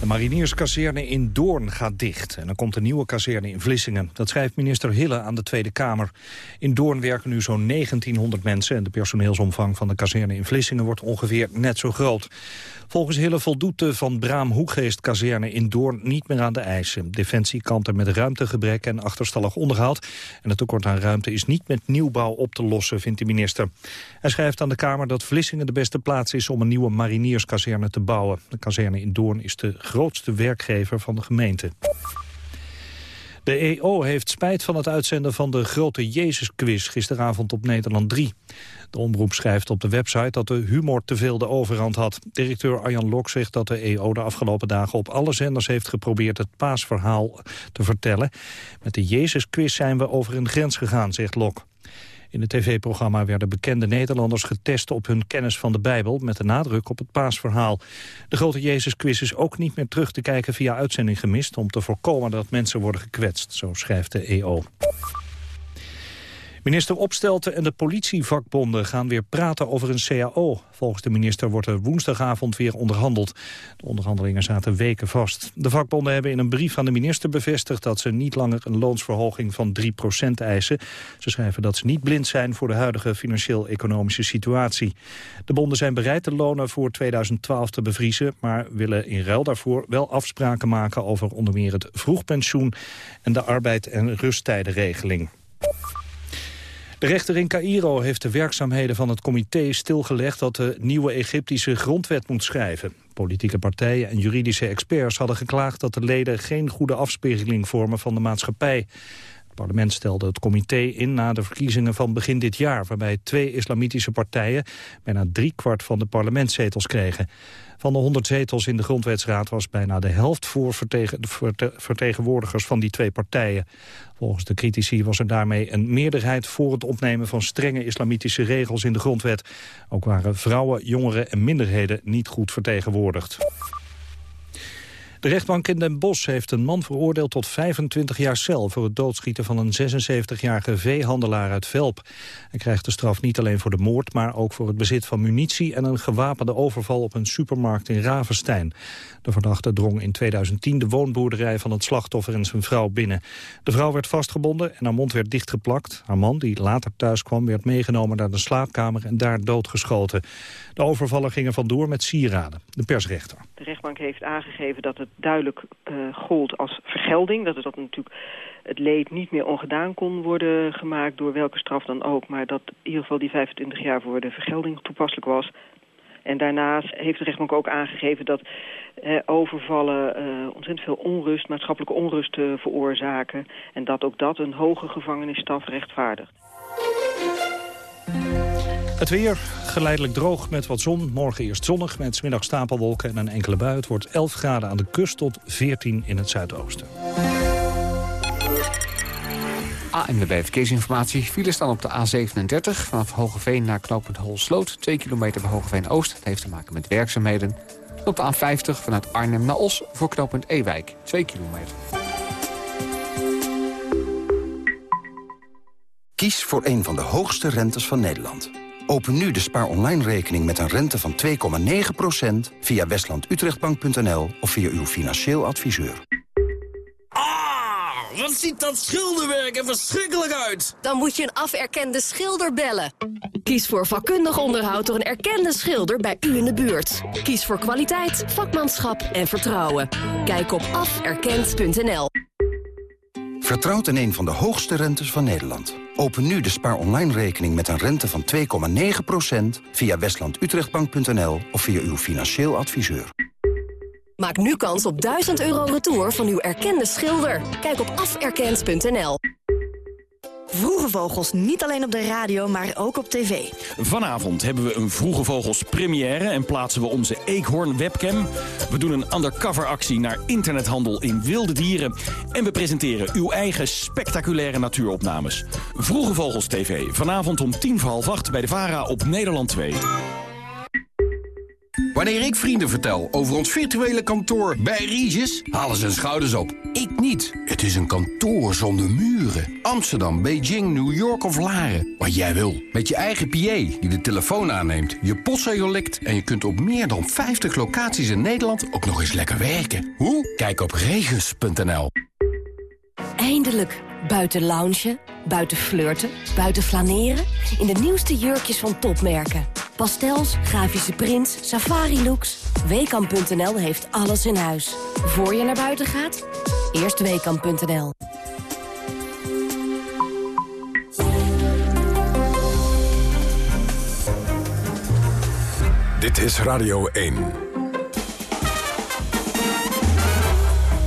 De marinierskazerne in Doorn gaat dicht en er komt een nieuwe kazerne in Vlissingen. Dat schrijft minister Hille aan de Tweede Kamer. In Doorn werken nu zo'n 1900 mensen en de personeelsomvang van de kazerne in Vlissingen wordt ongeveer net zo groot. Volgens Hille voldoet de Van Braam Hoegeest-kazerne in Doorn niet meer aan de eisen. Defensie kampt er met ruimtegebrek en achterstallig onderhoud. En het tekort aan ruimte is niet met nieuwbouw op te lossen, vindt de minister. Hij schrijft aan de Kamer dat Vlissingen de beste plaats is om een nieuwe marinierskazerne te bouwen. De kazerne in Doorn is de grootste werkgever van de gemeente. De EO heeft spijt van het uitzenden van de grote Jezus-quiz gisteravond op Nederland 3. De omroep schrijft op de website dat de humor te veel de overhand had. Directeur Arjan Lok zegt dat de EO de afgelopen dagen op alle zenders heeft geprobeerd het paasverhaal te vertellen. Met de Jezus-quiz zijn we over een grens gegaan, zegt Lok. In het tv-programma werden bekende Nederlanders getest op hun kennis van de Bijbel... met de nadruk op het paasverhaal. De grote Jezus-quiz is ook niet meer terug te kijken via uitzending gemist... om te voorkomen dat mensen worden gekwetst, zo schrijft de EO. Minister Opstelten en de politievakbonden gaan weer praten over een CAO. Volgens de minister wordt er woensdagavond weer onderhandeld. De onderhandelingen zaten weken vast. De vakbonden hebben in een brief aan de minister bevestigd... dat ze niet langer een loonsverhoging van 3% eisen. Ze schrijven dat ze niet blind zijn voor de huidige financieel-economische situatie. De bonden zijn bereid de lonen voor 2012 te bevriezen... maar willen in ruil daarvoor wel afspraken maken... over onder meer het vroegpensioen en de arbeid- en rusttijdenregeling. De rechter in Cairo heeft de werkzaamheden van het comité stilgelegd dat de nieuwe Egyptische grondwet moet schrijven. Politieke partijen en juridische experts hadden geklaagd dat de leden geen goede afspiegeling vormen van de maatschappij. Het parlement stelde het comité in na de verkiezingen van begin dit jaar, waarbij twee islamitische partijen bijna driekwart van de parlementszetels kregen. Van de 100 zetels in de Grondwetsraad was bijna de helft voor vertegenwoordigers van die twee partijen. Volgens de critici was er daarmee een meerderheid voor het opnemen van strenge islamitische regels in de grondwet. Ook waren vrouwen, jongeren en minderheden niet goed vertegenwoordigd. De rechtbank in Den Bosch heeft een man veroordeeld tot 25 jaar cel... voor het doodschieten van een 76-jarige veehandelaar uit Velp. Hij krijgt de straf niet alleen voor de moord... maar ook voor het bezit van munitie en een gewapende overval... op een supermarkt in Ravenstein. De verdachte drong in 2010 de woonboerderij van het slachtoffer en zijn vrouw binnen. De vrouw werd vastgebonden en haar mond werd dichtgeplakt. Haar man, die later thuis kwam, werd meegenomen naar de slaapkamer... en daar doodgeschoten. De overvallen gingen vandoor met sieraden. De persrechter. De rechtbank heeft aangegeven dat het duidelijk uh, gold als vergelding. Dat dat natuurlijk het leed niet meer ongedaan kon worden gemaakt door welke straf dan ook. Maar dat in ieder geval die 25 jaar voor de vergelding toepasselijk was. En daarnaast heeft de rechtbank ook aangegeven dat eh, overvallen uh, ontzettend veel onrust, maatschappelijke onrust veroorzaken. En dat ook dat een hoge gevangenisstraf rechtvaardigt. Het weer geleidelijk droog met wat zon. Morgen eerst zonnig met smiddag stapelwolken en een enkele bui. Het wordt 11 graden aan de kust tot 14 in het zuidoosten. ANWB Verkeersinformatie. File staan op de A37 vanaf Hogeveen naar knooppunt Holsloot. 2 kilometer bij Hogeveen Oost. Dat heeft te maken met werkzaamheden. Op de A50 vanuit Arnhem naar Os voor knooppunt Ewijk. 2 kilometer. Kies voor een van de hoogste rentes van Nederland. Open nu de spaar online rekening met een rente van 2,9% via westlandutrechtbank.nl of via uw financieel adviseur. Ah, wat ziet dat schilderwerk er verschrikkelijk uit! Dan moet je een aferkende schilder bellen. Kies voor vakkundig onderhoud door een erkende schilder bij u in de buurt. Kies voor kwaliteit, vakmanschap en vertrouwen. Kijk op aferkend.nl. Vertrouwt in een van de hoogste rentes van Nederland. Open nu de spaar online rekening met een rente van 2,9% via westlandutrechtbank.nl of via uw financieel adviseur. Maak nu kans op 1000 euro retour van uw erkende schilder. Kijk op aferkend.nl. Vroege Vogels niet alleen op de radio, maar ook op tv. Vanavond hebben we een Vroege Vogels première en plaatsen we onze Eekhoorn webcam. We doen een undercover actie naar internethandel in wilde dieren. En we presenteren uw eigen spectaculaire natuuropnames. Vroege Vogels TV, vanavond om tien voor half acht bij de VARA op Nederland 2. Wanneer ik vrienden vertel over ons virtuele kantoor bij Regis, halen ze hun schouders op. Ik niet. Het is een kantoor zonder muren. Amsterdam, Beijing, New York of Laren. Wat jij wil. Met je eigen PA die de telefoon aanneemt, je postzegel likt... en je kunt op meer dan 50 locaties in Nederland ook nog eens lekker werken. Hoe? Kijk op regis.nl. Eindelijk. Buiten loungen, buiten flirten, buiten flaneren. In de nieuwste jurkjes van topmerken. Pastels, grafische prints, safari-looks. Weekamp.nl heeft alles in huis. Voor je naar buiten gaat, eerst Weekamp.nl. Dit is Radio 1.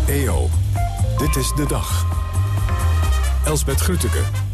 EO, dit is de dag. Elsbeth Grütke.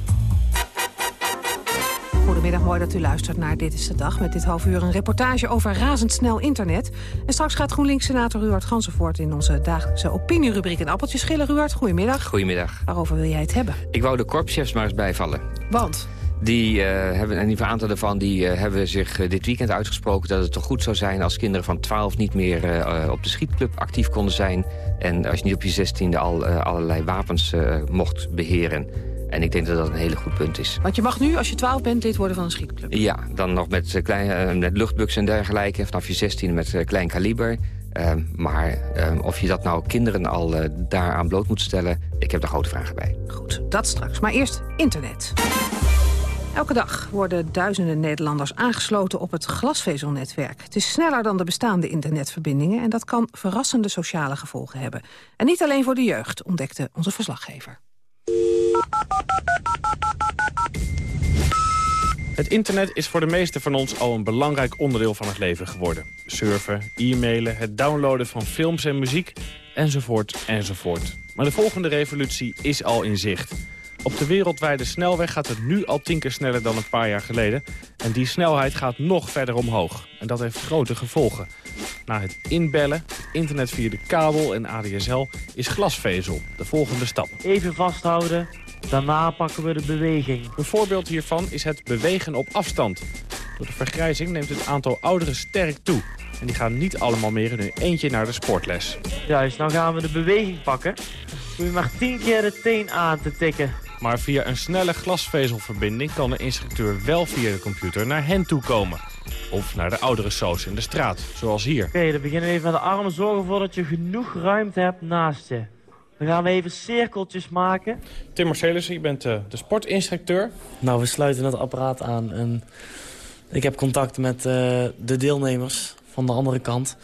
Goedemiddag, mooi dat u luistert naar Dit is de Dag. Met dit half uur een reportage over razendsnel internet. En straks gaat GroenLinks-senator Ruud Gansenvoort... in onze dagelijkse opinierubriek een appeltje schillen. Ruud, goedemiddag. Goedemiddag. Waarover wil jij het hebben? Ik wou de korpschefs maar eens bijvallen. Want? Die uh, hebben, en die aantal daarvan die, uh, hebben zich uh, dit weekend uitgesproken... dat het toch goed zou zijn als kinderen van 12 niet meer op de schietclub actief konden zijn... en als je niet op je 16e al allerlei wapens mocht beheren. En ik denk dat dat een hele goed punt is. Want je mag nu, als je 12 bent, lid worden van een schietclub? Ja, dan nog met, klein, met luchtbuks en dergelijke. Vanaf je 16 met klein kaliber. Uh, maar uh, of je dat nou kinderen al uh, daaraan bloot moet stellen... ik heb daar grote vragen bij. Goed, dat straks. Maar eerst internet. Elke dag worden duizenden Nederlanders aangesloten op het glasvezelnetwerk. Het is sneller dan de bestaande internetverbindingen... en dat kan verrassende sociale gevolgen hebben. En niet alleen voor de jeugd, ontdekte onze verslaggever. Het internet is voor de meesten van ons al een belangrijk onderdeel van het leven geworden. Surfen, e-mailen, het downloaden van films en muziek, enzovoort, enzovoort. Maar de volgende revolutie is al in zicht. Op de wereldwijde snelweg gaat het nu al tien keer sneller dan een paar jaar geleden. En die snelheid gaat nog verder omhoog. En dat heeft grote gevolgen. Na het inbellen, internet via de kabel en ADSL is glasvezel de volgende stap. Even vasthouden, daarna pakken we de beweging. Een voorbeeld hiervan is het bewegen op afstand. Door de vergrijzing neemt het aantal ouderen sterk toe. En die gaan niet allemaal meer in hun eentje naar de sportles. Juist, nou gaan we de beweging pakken. Doe je maar tien keer de teen aan te tikken. Maar via een snelle glasvezelverbinding kan de instructeur wel via de computer naar hen toe komen. Of naar de oudere soos in de straat, zoals hier. Oké, dan beginnen we even met de armen. Zorg ervoor dat je genoeg ruimte hebt naast je. Dan gaan we even cirkeltjes maken. Tim Marcellus, je bent uh, de sportinstructeur. Nou, we sluiten het apparaat aan en ik heb contact met uh, de deelnemers van de andere kant.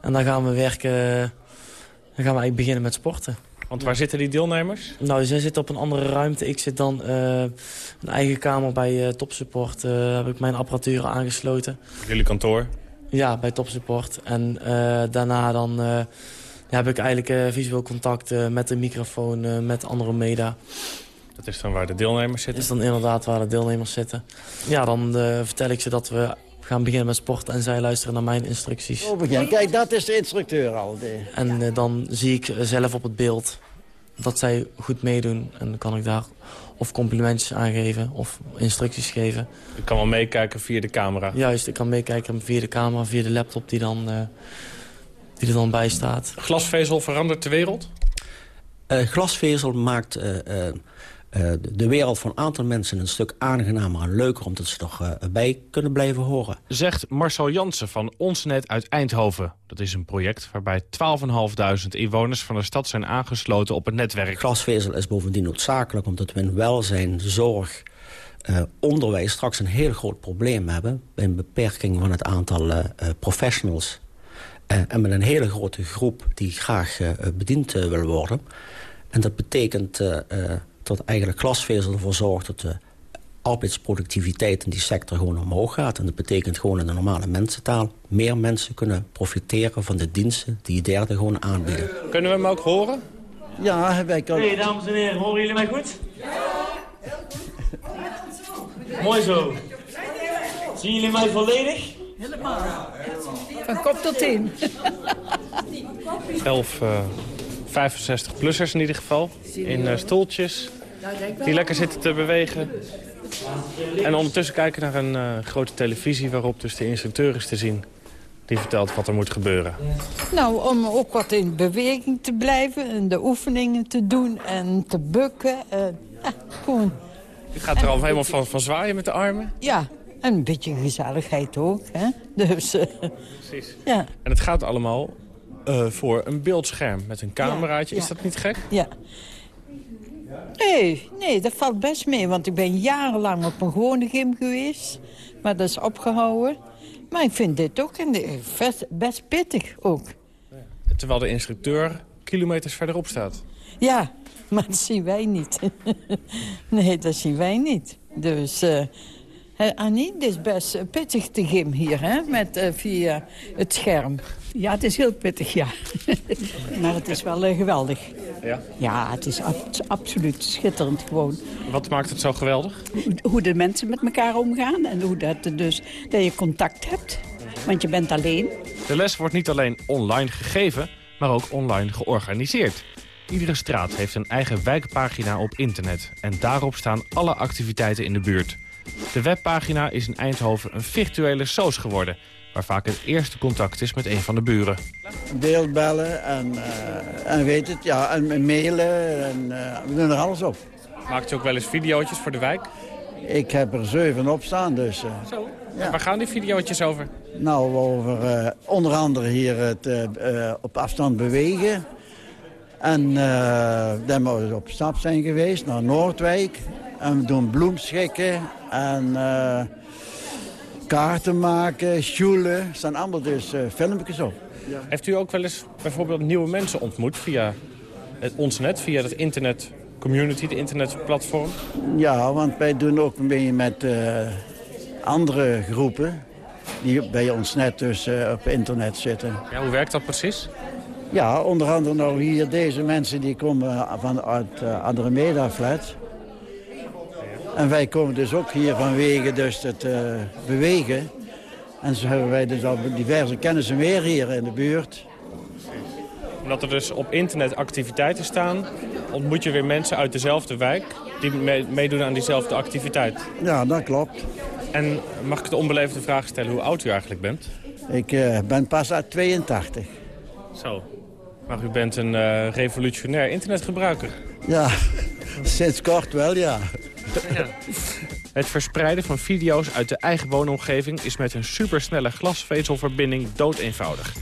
En dan gaan we werken, dan gaan we eigenlijk beginnen met sporten. Want waar zitten die deelnemers? Nou, zij zitten op een andere ruimte. Ik zit dan uh, een eigen kamer bij uh, Topsupport. Uh, heb ik mijn apparatuur aangesloten. Jullie kantoor? Ja, bij Topsupport. En daarna dan heb ik eigenlijk visueel contact met de microfoon, met andere media. Dat is dan waar de deelnemers zitten? Dat is dan inderdaad waar de deelnemers zitten. Ja, dan vertel ik ze dat we gaan beginnen met sport en zij luisteren naar mijn instructies. Oh, begin. Kijk, dat is de instructeur al. En uh, dan zie ik zelf op het beeld dat zij goed meedoen. En dan kan ik daar of complimentjes aangeven of instructies geven. Je kan wel meekijken via de camera? Juist, ik kan meekijken via de camera, via de laptop die, dan, uh, die er dan bij staat. Glasvezel verandert de wereld? Uh, glasvezel maakt uh, de wereld van een aantal mensen een stuk aangenamer en leuker... omdat ze toch uh, bij kunnen blijven horen. Zegt Marcel Jansen van Onsnet uit Eindhoven. Dat is een project waarbij 12.500 inwoners van de stad zijn aangesloten op het netwerk. Glasvezel is bovendien noodzakelijk omdat we in welzijn, zorg... Uh, onderwijs straks een heel groot probleem hebben... bij een beperking van het aantal professionals... en met een hele grote groep die graag bediend wil worden. En dat betekent dat eigenlijk glasvezel ervoor zorgt dat de arbeidsproductiviteit in die sector gewoon omhoog gaat. En dat betekent gewoon in de normale mensentaal... meer mensen kunnen profiteren van de diensten die derden gewoon aanbieden. Kunnen we hem ook horen? Ja, wij kunnen... Hey, dames en heren, horen jullie mij goed? Ja! Mooi zo. Zien jullie mij volledig? Helemaal. Van kop tot teen. 11 uh, 65-plussers in ieder geval. In uh, stoeltjes. Die lekker zitten te bewegen. En ondertussen kijken naar een uh, grote televisie waarop dus de instructeur is te zien. Die vertelt wat er moet gebeuren. Nou, om ook wat in beweging te blijven en de oefeningen te doen en te bukken. En, gewoon. U gaat er al helemaal van, van zwaaien met de armen? Ja, en een beetje gezelligheid ook. Hè? Dus, uh, Precies. Ja. En het gaat allemaal uh, voor een beeldscherm met een cameraatje. Ja, Is ja. dat niet gek? Ja. Nee, nee, dat valt best mee. Want ik ben jarenlang op een gewone gym geweest. Maar dat is opgehouden. Maar ik vind dit ook en de- best, best pittig ook. Terwijl de instructeur kilometers verderop staat. Ja, maar dat zien wij niet. nee, dat zien wij niet. Dus, eh Annie, dit is best eh, pittig te gym hier, hè? Met, eh, via het scherm. Ja, het is heel pittig, ja. maar het is wel eh, geweldig. Ja? Ja, het is ab- absoluut schitterend gewoon. Wat maakt het zo geweldig? Hoe- de mensen met elkaar omgaan en hoe dat, dus, dat je contact hebt. Want je bent alleen. De les wordt niet alleen online gegeven, maar ook online georganiseerd. Iedere straat heeft een eigen wijkpagina op internet. En daarop staan alle activiteiten in de buurt. De webpagina is in Eindhoven een virtuele soos geworden... waar vaak het eerste contact is met een van de buren. beeldbellen en, eh, en weet het, ja, en mailen. En, eh, we doen er alles op. Maakt u ook wel eens videootjes voor de wijk? Ik heb er zeven op staan, dus... eh, Zo. Waar gaan die videootjes over? nou, over eh, onder andere hier het eh, eh, op afstand bewegen. En uh, daar we op stap zijn geweest naar Noordwijk. En we doen bloemschikken en eh, kaarten maken, sjoelen. Er staan allemaal dus eh, filmpjes op. Heeft u ook wel eens bijvoorbeeld nieuwe mensen ontmoet via het, ons net, via het internet community, de internetplatform? Ja, want wij doen ook een beetje met eh, andere groepen... die bij ons net dus op internet zitten. Ja, hoe werkt dat precies? Ja, onder andere nou hier deze mensen die komen vanuit uh, Andromeda Flat. En wij komen dus ook hier vanwege dus het uh, bewegen. En zo hebben wij dus al diverse kennissen meer hier in de buurt. Omdat er dus op internet activiteiten staan, ontmoet je weer mensen uit dezelfde wijk die mee, meedoen aan diezelfde activiteit. Ja, dat klopt. En mag ik de onbeleefde vraag stellen hoe oud u eigenlijk bent? Ik uh, ben pas uit 82. Zo. Maar u bent een uh, revolutionair internetgebruiker. Ja, sinds kort wel, ja. Ja. Het verspreiden van video's uit de eigen woonomgeving... is met een supersnelle glasvezelverbinding doodeenvoudig.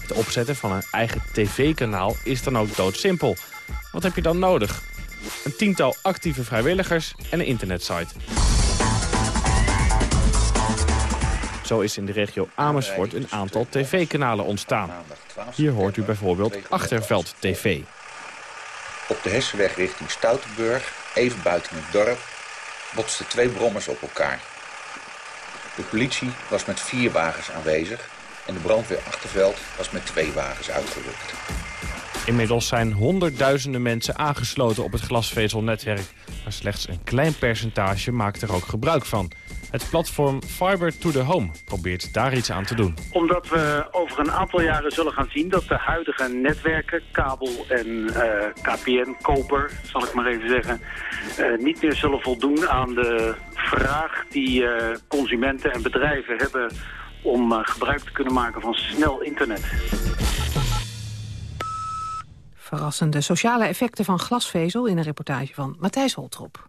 Het opzetten van een eigen tv-kanaal is dan ook doodsimpel. Wat heb je dan nodig? Een tiental actieve vrijwilligers en een internetsite. Zo is in de regio Amersfoort een aantal tv-kanalen ontstaan. Hier hoort u bijvoorbeeld Achterveld TV. Op de Hessenweg richting Stoutenburg, even buiten het dorp, botsten twee brommers op elkaar. De politie was met vier wagens aanwezig en de brandweer Achterveld was met twee wagens uitgerukt. Inmiddels zijn honderdduizenden mensen aangesloten op het glasvezelnetwerk. Maar slechts een klein percentage maakt er ook gebruik van. Het platform Fiber to the Home probeert daar iets aan te doen. Omdat we over een aantal jaren zullen gaan zien dat de huidige netwerken, kabel en uh, KPN, koper, zal ik maar even zeggen, uh, niet meer zullen voldoen aan de vraag die uh, consumenten en bedrijven hebben om gebruik te kunnen maken van snel internet. Verrassende sociale effecten van glasvezel in een reportage van Matthijs Holtrop.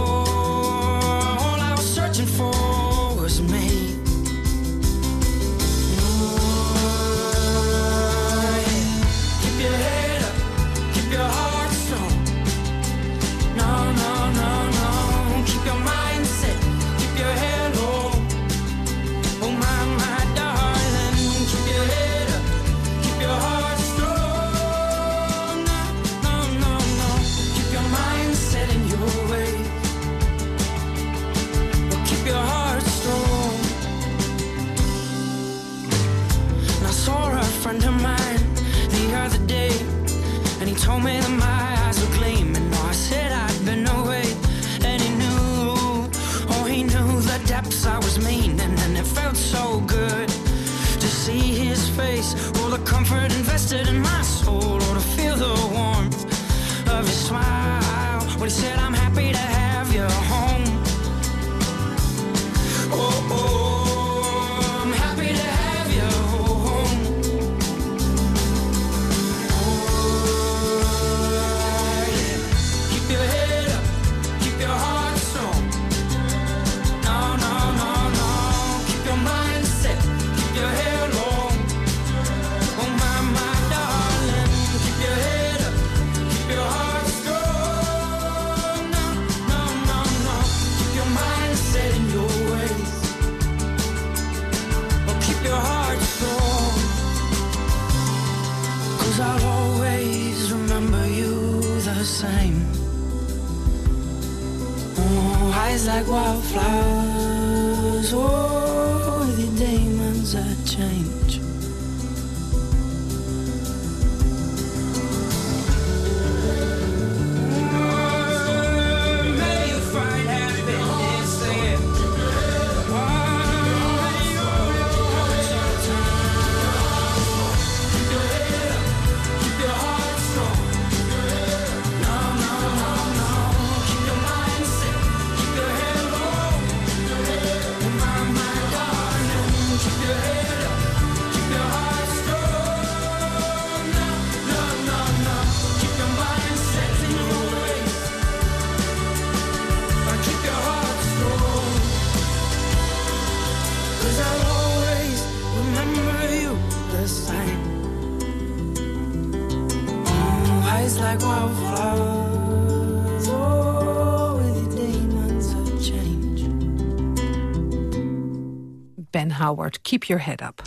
Howard, keep your head up.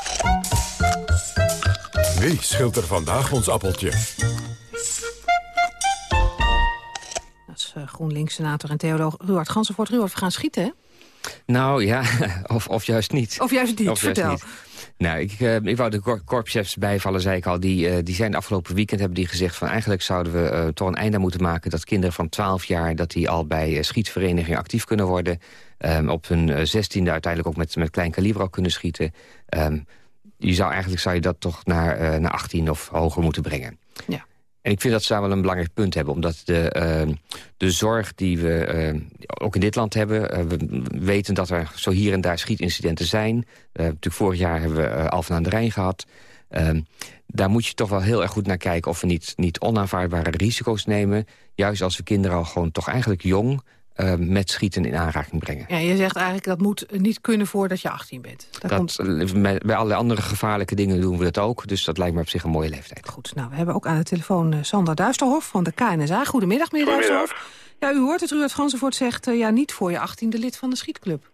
Wie scheelt er vandaag ons appeltje? Dat is uh, GroenLinks-senator en theoloog Ruard Gansenvoort. Ruard, we gaan schieten, hè? Nou ja, of, of juist niet. Of juist niet, Of juist vertel. niet. Nou, ik, eh, ik wou de kor- korpschefs bijvallen, zei ik al. Die, eh, die zijn afgelopen weekend hebben die gezegd... van eigenlijk zouden we eh, toch een einde moeten maken... dat kinderen van 12 jaar dat die al bij schietverenigingen actief kunnen worden. Ehm, op hun zestiende uiteindelijk ook met, met klein kaliber al kunnen schieten. Ehm, je zou, eigenlijk zou je dat toch naar, naar 18 of hoger moeten brengen. Ja. En ik vind dat ze daar wel een belangrijk punt hebben. Omdat de, ehm, de zorg die we ehm, ook in dit land hebben... eh, we weten dat er zo hier en daar schietincidenten zijn. Eh, natuurlijk vorig jaar hebben we uh, Alphen aan de Rijn gehad. Ehm, daar moet je toch wel heel erg goed naar kijken... of we niet, niet onaanvaardbare risico's nemen. Juist als we kinderen al gewoon toch eigenlijk jong... eh, met schieten in aanraking brengen. Ja, je zegt eigenlijk dat moet niet kunnen voordat je 18 bent. Daar Dat, komt... eh, bij allerlei andere gevaarlijke dingen doen we dat ook. Dus dat lijkt me op zich een mooie leeftijd. Goed, nou, we hebben ook aan de telefoon eh, Sander Duisterhof van de KNSA. Goedemiddag, meneer Duisterhof. Ja, u hoort het, Ruud Gansenvoort zegt ja, niet voor je 18e lid van de schietclub.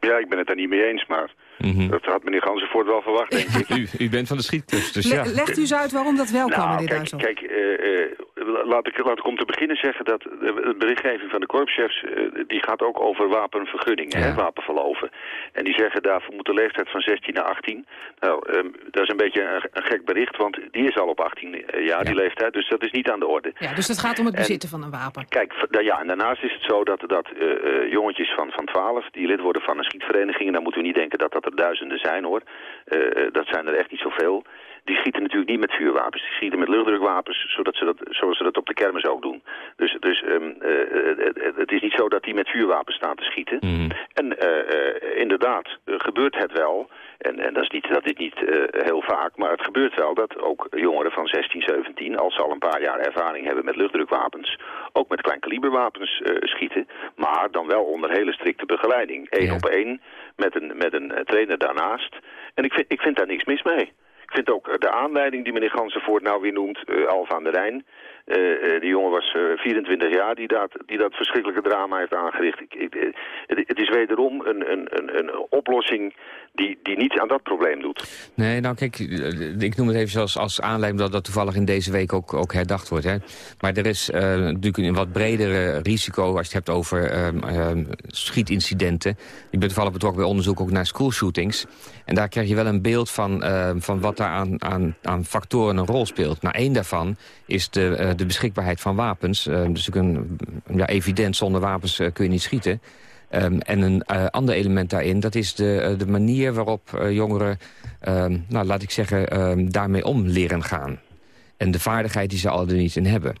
Ja, ik ben het er niet mee eens, maar Mhm. dat had meneer Gansenvoort wel verwacht, denk ik. u, u bent van de schietclubs, dus Le- ja. Legt u eens uit waarom dat wel kan, nou, meneer kijk, kijk eh, eh, laat, ik, laat ik om te beginnen zeggen dat de berichtgeving van de korpschefs... eh, die gaat ook over wapenvergunningen, hè, wapenverloven. En die zeggen daarvoor moet de leeftijd van 16 naar 18. Nou, ehm, dat is een beetje een, een gek bericht, want die is al op 18 jaar, die leeftijd. Dus dat is niet aan de orde. Ja, dus het gaat om het En- bezitten van een wapen. Kijk, ja, en daarnaast is het zo dat, dat eh, eh, jongetjes van, van 12 die lid worden van een schietvereniging... en dan moeten we niet denken dat dat er duizenden zijn, hoor. Eh, eh, dat zijn er echt niet zoveel. Die schieten natuurlijk niet met vuurwapens. Die schieten met luchtdrukwapens, zodat ze dat, zoals ze dat op de kermis ook doen. Dus, dus ehm, eh, eh, het- het is niet zo dat die met vuurwapens staan te schieten. En eh, eh, inderdaad, eh, gebeurt het wel... En, en dat is niet, dat is niet eh, heel vaak, maar het gebeurt wel dat ook jongeren van 16, 17, als ze al een paar jaar ervaring hebben met luchtdrukwapens, ook met kleinkaliberwapens eh, schieten, maar dan wel onder hele strikte begeleiding. Eén op één, met een, met een eh, trainer daarnaast. En ik vind, ik vind daar niks mis mee. Ik vind ook eh, de aanleiding die meneer Gansenvoort nou weer noemt, eh Alfa aan de Rijn. Eh, eh, die jongen was eh, 24 jaar die dat, die dat verschrikkelijke drama heeft aangericht. Ik, eh, het, is wederom een, een, een, een oplossing die, die niet aan dat probleem doet. Nee, nou kijk, eh, ik noem het even als, als aanleiding... dat dat toevallig in deze week ook, ook herdacht wordt. Hè. Maar er is eh, natuurlijk een wat bredere risico... als je het hebt over ehm, ehm, schietincidenten. Ik ben toevallig betrokken bij onderzoek ook naar schoolshootings. En daar krijg je wel een beeld van, ehm, van wat daar aan, aan, aan factoren een rol speelt. Nou, één daarvan is de, eh, de beschikbaarheid van wapens. Uh, dus een, ja, evident, zonder wapens kun je niet schieten. Ehm, en een ander element daarin, dat is de, de manier waarop jongeren... Ehm, nou, laat ik zeggen, ehm, daarmee om leren gaan. En de vaardigheid die ze al er niet in hebben.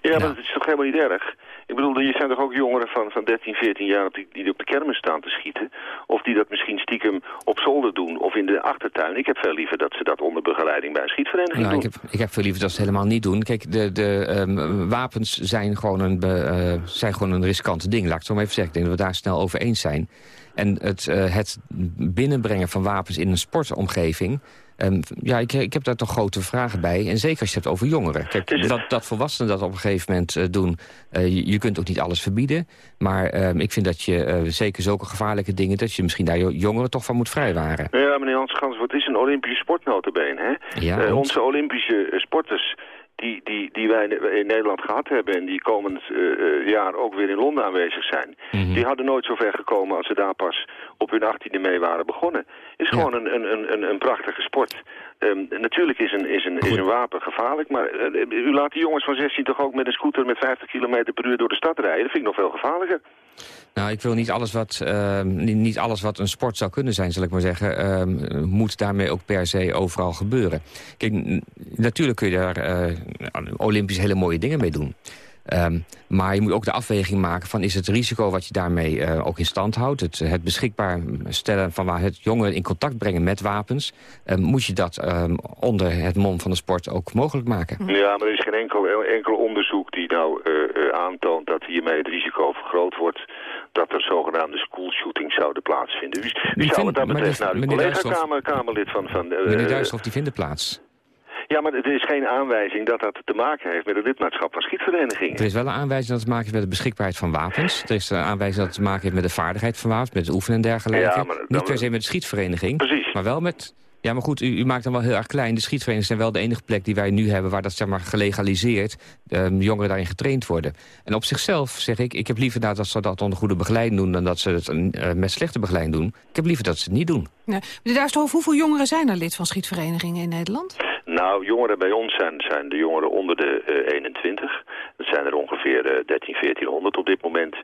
Ja, maar dat is toch helemaal niet erg? Ik bedoel, je zijn toch ook jongeren van, van 13, 14 jaar die, die op de kermis staan te schieten? Of die dat misschien stiekem op zolder doen of in de achtertuin? Ik heb veel liever dat ze dat onder begeleiding bij een schietvereniging nou, doen. Ik heb, ik heb veel liever dat ze het helemaal niet doen. Kijk, de, de um, wapens zijn gewoon, een, uh, zijn gewoon een riskante ding. Laat ik het zo maar even zeggen. Ik denk dat we daar snel over eens zijn. En het, uh, het binnenbrengen van wapens in een sportomgeving... Um, ja, ik, ik, heb daar toch grote vragen bij. En zeker als je het hebt over jongeren. Kijk, dat, dat volwassenen dat op een gegeven moment uh, doen... Uh, je, je, kunt ook niet alles verbieden. Maar uh, ik vind dat je zeker zulke gevaarlijke dingen... dat je misschien daar jongeren toch van moet vrijwaren. Ja, meneer Hans Gans, wat is een Olympische sportnotabene, hè? Ja, onze Olympische sporters die, die, die wij in Nederland gehad hebben... en die komend uh, jaar ook weer in Londen aanwezig zijn... Mm -hmm. die hadden nooit zo ver gekomen als ze daar pas op hun achttiende mee waren begonnen. is ja. gewoon een, een, een, een prachtige sport. Um, natuurlijk is een, is, een, is een wapen gevaarlijk, maar uh, u laat die jongens van 16 toch ook met een scooter met 50 km per uur door de stad rijden? Dat vind ik nog veel gevaarlijker. Nou, ik wil niet alles wat, uh, niet, alles wat een sport zou kunnen zijn, zal ik maar zeggen... Uh, moet daarmee ook per se overal gebeuren. Kijk, natuurlijk kun je daar uh, olympisch hele mooie dingen mee doen. Um, maar je moet ook de afweging maken van is het risico wat je daarmee uh, ook in stand houdt. Het, het, beschikbaar stellen van waar het jongeren in contact brengen met wapens. Uh, moet je dat uh, onder het mom van de sport ook mogelijk maken. Ja, maar er is geen enkel, enkel onderzoek die nou aantoont dat hiermee het risico vergroot wordt dat er zogenaamde schoolshootings zouden plaatsvinden. Dus wie zou wat dat betreft naar de collega-kamerlid van... van meneer Duitshof, die vinden plaats. Ja, maar er is geen aanwijzing dat dat te maken heeft met het lidmaatschap van schietverenigingen. Er is wel een aanwijzing dat het te maken heeft met de beschikbaarheid van wapens. Er is een aanwijzing dat het te maken heeft met de vaardigheid van wapens, met het oefenen en dergelijke. Ja, maar, Niet per se met de schietvereniging, Precies. maar wel met... Ja, maar goed, u, u, maakt dan wel heel erg klein. De schietverenigingen zijn wel de enige plek die wij nu hebben... waar dat zeg maar gelegaliseerd um, jongeren daarin getraind worden. En op zichzelf zeg ik, ik heb liever dat ze dat onder goede begeleiding doen... dan dat ze het uh, met slechte begeleiding doen. Ik heb liever dat ze het niet doen. Ja. Meneer Duisterhof, hoeveel jongeren zijn er lid van schietverenigingen in Nederland? Nou, jongeren bij ons zijn, zijn de jongeren onder de uh, 21. Dat zijn er ongeveer uh, 13, 1400 op dit moment.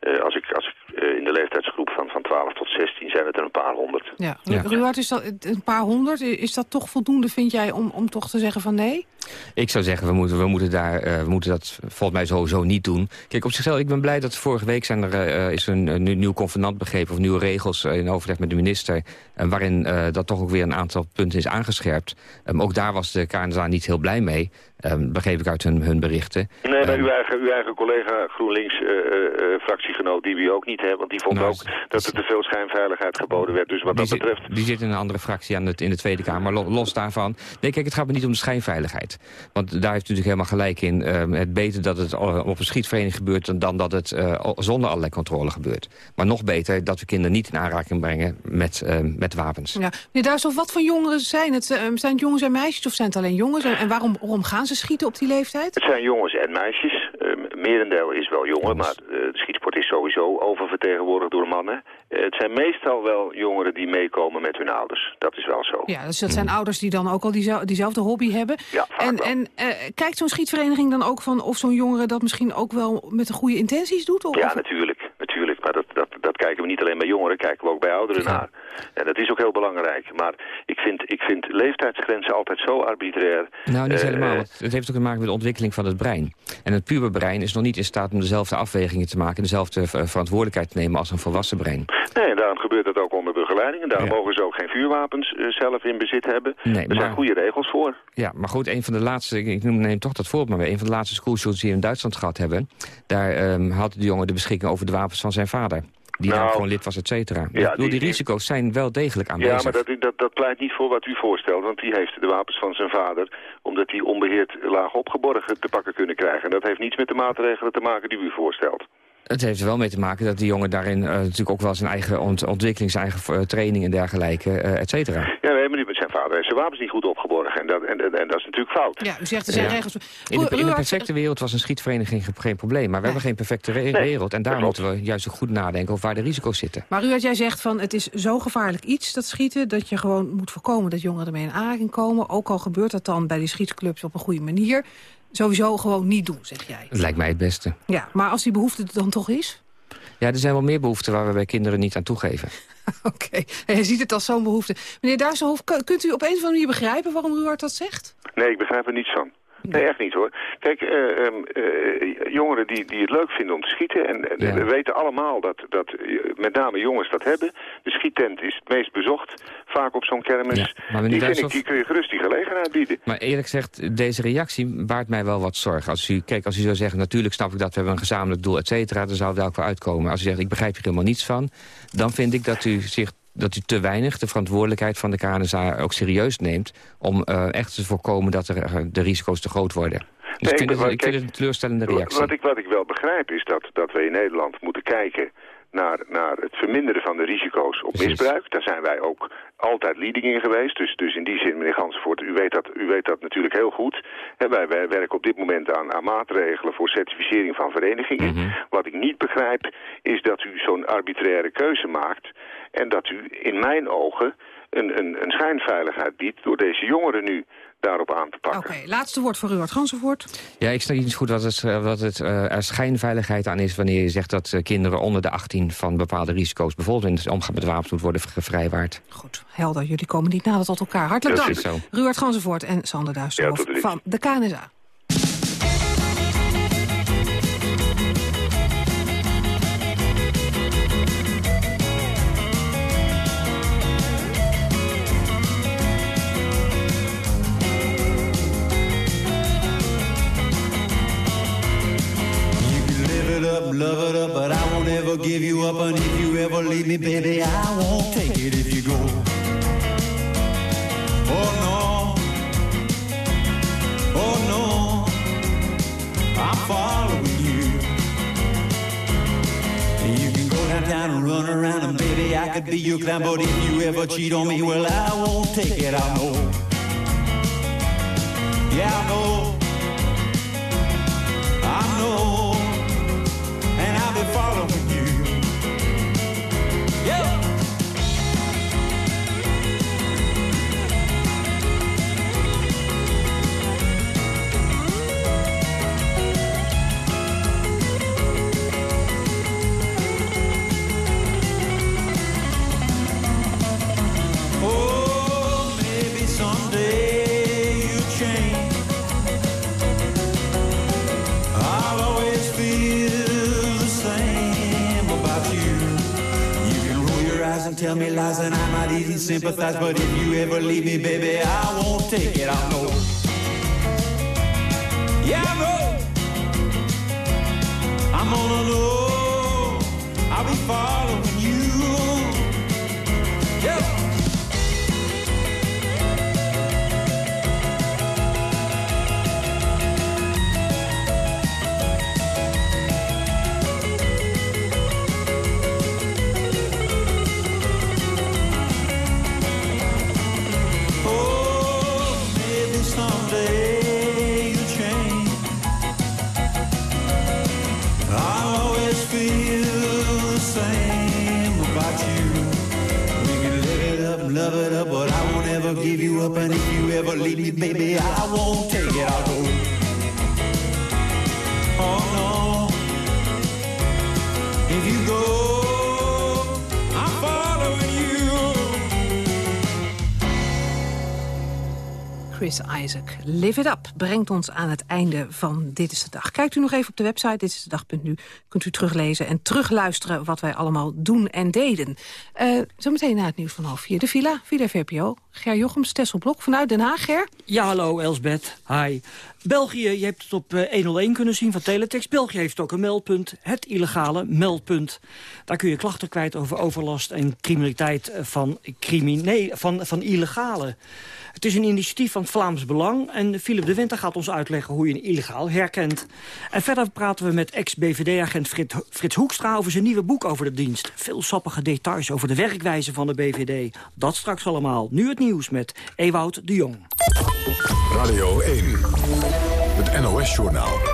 Uh, als ik, als ik uh, in de leeftijdsgroep van, van 12 tot 16 zijn het er een paar honderd. Ja. ja. Ruud, is dat een paar honderd? Is dat toch voldoende, vind jij, om, om toch te zeggen van nee? Ik zou zeggen, we moeten, we moeten, daar, uh, we moeten dat volgens mij sowieso niet doen. Kijk, op zichzelf, ik ben blij dat vorige week zijn er, uh, is een, een nieuw convenant begrepen... of nieuwe regels uh, in overleg met de minister... waarin dat toch ook weer een aantal punten is aangescherpt. Um, ook daar was de KNSA niet heel blij mee. Um, begreep ik uit hun, hun berichten. Nee, maar um, uw, eigen, uw eigen collega GroenLinks uh, uh, fractiegenoot, die we ook niet hebben. Want die vond nou, ook dat er te veel schijnveiligheid geboden werd. Dus wat dat betreft... Die zit in een andere fractie aan het, in de Tweede Kamer. Los, los daarvan. Nee, kijk, het gaat me niet om de schijnveiligheid. Want daar heeft u natuurlijk helemaal gelijk in. Um, het beter dat het op een schietvereniging gebeurt... dan, dan dat het uh, zonder allerlei controle gebeurt. Maar nog beter dat we kinderen niet in aanraking brengen met, met wapens. Ja. Meneer Duitshoff, wat voor jongeren zijn het? zijn het jongens en meisjes of zijn het alleen jongens? En waarom, waarom gaan ze schieten op die leeftijd? Het zijn jongens en meisjes. Um, merendeel is wel jongen, maar uh, de schietsport is sowieso oververtegenwoordigd door mannen. Uh, het zijn meestal wel jongeren die meekomen met hun ouders. Dat is wel zo. Ja, dus dat zijn ouders die dan ook al die, diezelfde hobby hebben. Ja, en en uh, kijkt zo'n schietvereniging dan ook van of zo'n jongere dat misschien ook wel met de goede intenties doet? Of ja, natuurlijk. Maar dat, dat, dat kijken we niet alleen bij jongeren, kijken we ook bij ouderen ja. naar. En dat is ook heel belangrijk. Maar ik vind, ik vind leeftijdsgrenzen altijd zo arbitrair. Nou, niet helemaal. Het heeft ook te maken met de ontwikkeling van het brein. En het puberbrein is nog niet in staat om dezelfde afwegingen te maken... dezelfde verantwoordelijkheid te nemen als een volwassen brein. Nee, en daarom gebeurt dat ook onder begeleiding. En daarom ja. mogen ze ook geen vuurwapens uh, zelf in bezit hebben. Nee, er maar... zijn goede regels voor. Ja, maar goed, een van de laatste... Ik neem toch dat voorbeeld maar weer. Een van de laatste schoolshoots die we in Duitsland gehad hebben... daar um, had de jongen de beschikking over de wapens van zijn vader die nou, daar gewoon lid was, et cetera. Ja, die, die risico's zijn wel degelijk aanwezig. Ja, maar dat, dat, dat pleit niet voor wat u voorstelt. Want die heeft de wapens van zijn vader... omdat die onbeheerd laag opgeborgen te pakken kunnen krijgen. En dat heeft niets met de maatregelen te maken die u voorstelt. Het heeft er wel mee te maken dat die jongen daarin uh, natuurlijk ook wel zijn eigen ont ontwikkeling, zijn eigen uh, training en dergelijke, uh, et cetera. Ja, nee, maar zijn vader heeft zijn wapens niet goed opgeborgen en dat, en, en, en dat is natuurlijk fout. Ja, u zegt er zijn ja. regels. In de, in de perfecte wereld was een schietvereniging geen probleem, maar we hebben geen perfecte nee, wereld en daar moeten we juist ook goed nadenken over waar de risico's zitten. Maar u, jij zegt van het is zo gevaarlijk iets, dat schieten, dat je gewoon moet voorkomen dat jongeren ermee in aanraking komen, ook al gebeurt dat dan bij die schietclubs op een goede manier. Sowieso gewoon niet doen, zeg jij. Dat lijkt mij het beste. Ja, maar als die behoefte er dan toch is? Ja, er zijn wel meer behoeften waar we bij kinderen niet aan toegeven. Oké, en je ziet het als zo'n behoefte. Meneer Duisenhof, kunt u op een of andere manier begrijpen waarom Ruard dat zegt? Nee, ik begrijp er niets van. Nee, echt niet hoor. Kijk, eh, ehm, eh, jongeren die, die het leuk vinden om te schieten... en we weten allemaal dat, dat eh, met name jongens dat hebben. De schiettent is het meest bezocht, vaak op zo'n kermis. maar die, vind ik, die kun je gerust die gelegenheid bieden. Maar eerlijk gezegd, deze reactie baart mij wel wat zorgen. Als u, kijk, als u zou zeggen, natuurlijk snap ik dat we hebben een gezamenlijk doel, et cetera, dan zou het daar ook wel uitkomen. Als u zegt, ik begrijp hier helemaal niets van, dan vind ik dat u zich dat u te weinig de verantwoordelijkheid van de KNSA ook serieus neemt... om eh, echt te voorkomen dat er, eh, de risico's te groot worden. Dus Nee, ik vind, het, ik vind het een teleurstellende reactie. Wat ik, wat ik wel begrijp is dat, dat we in Nederland moeten kijken naar, naar het verminderen van de risico's op misbruik. Daar zijn wij ook altijd leading in geweest. Dus, dus in die zin, meneer Gansenvoort, u weet dat, u weet dat natuurlijk heel goed. Wij, wij werken op dit moment aan, aan maatregelen voor certificering van verenigingen. Wat ik niet begrijp is dat u zo'n arbitraire keuze maakt... en dat u in mijn ogen een, een, een schijnveiligheid biedt door deze jongeren nu daarop aan te pakken. Oké, laatste woord voor Ruard Gansenvoort. Ja, ik snap niet goed wat, het, eh, wat het, eh, er schijnveiligheid aan is... wanneer je zegt dat eh, kinderen onder de 18 van bepaalde risico's... bijvoorbeeld in het omgaan met wapens moet worden gevrijwaard. Helder, jullie komen niet nader tot elkaar. Hartelijk Dat dank. is zo. Ruard Gansenvoort en Sander Duisterhof Ja, van de KNSA. It up, love it up, but I won't ever give you up. And if you ever leave me, baby, I won't take it if you go. Oh no, oh no, I'm following you. You can go downtown and run around, and baby, I could be your clown. But if you ever cheat on me, well, I won't take it. I know. Yeah, I know. I know, following you. Yeah. And tell me lies, and I might even sympathize. But if you ever leave me, baby, I won't take it. I know. Yeah, I know. I'm gonna know. I'll be following And if you ever leave me, baby, I won't take it. I'll go. Oh no. If you go. Chris Isaac, Live It Up, brengt ons aan het einde van Dit is de Dag. Kijkt u nog even op de website ditistedag.nu. Kunt u teruglezen en terugluisteren wat wij allemaal doen en deden. Eh, zometeen na het nieuws van half vier. De Villa, Villa VPO. Ger Jochems, Tessel Blok vanuit Den Haag, Ger. Ja, hallo Elsbeth. Hi. België, je hebt het op eh, 101 kunnen zien van Teletext. België heeft ook een meldpunt, het illegale meldpunt. Daar kun je klachten kwijt over overlast en criminaliteit eh, van, crimine van, van illegale. Het is een initiatief van het Vlaams Belang. En Philip de Winter gaat ons uitleggen hoe je een illegaal herkent. En verder praten we met ex-BVD-agent Frits, Frits Hoekstra... over zijn nieuwe boek over de dienst. Veel sappige details over de werkwijze van de BVD. Dat straks allemaal. Nu het nieuws met Ewout de Jong. Radio 1, het NOS-journaal.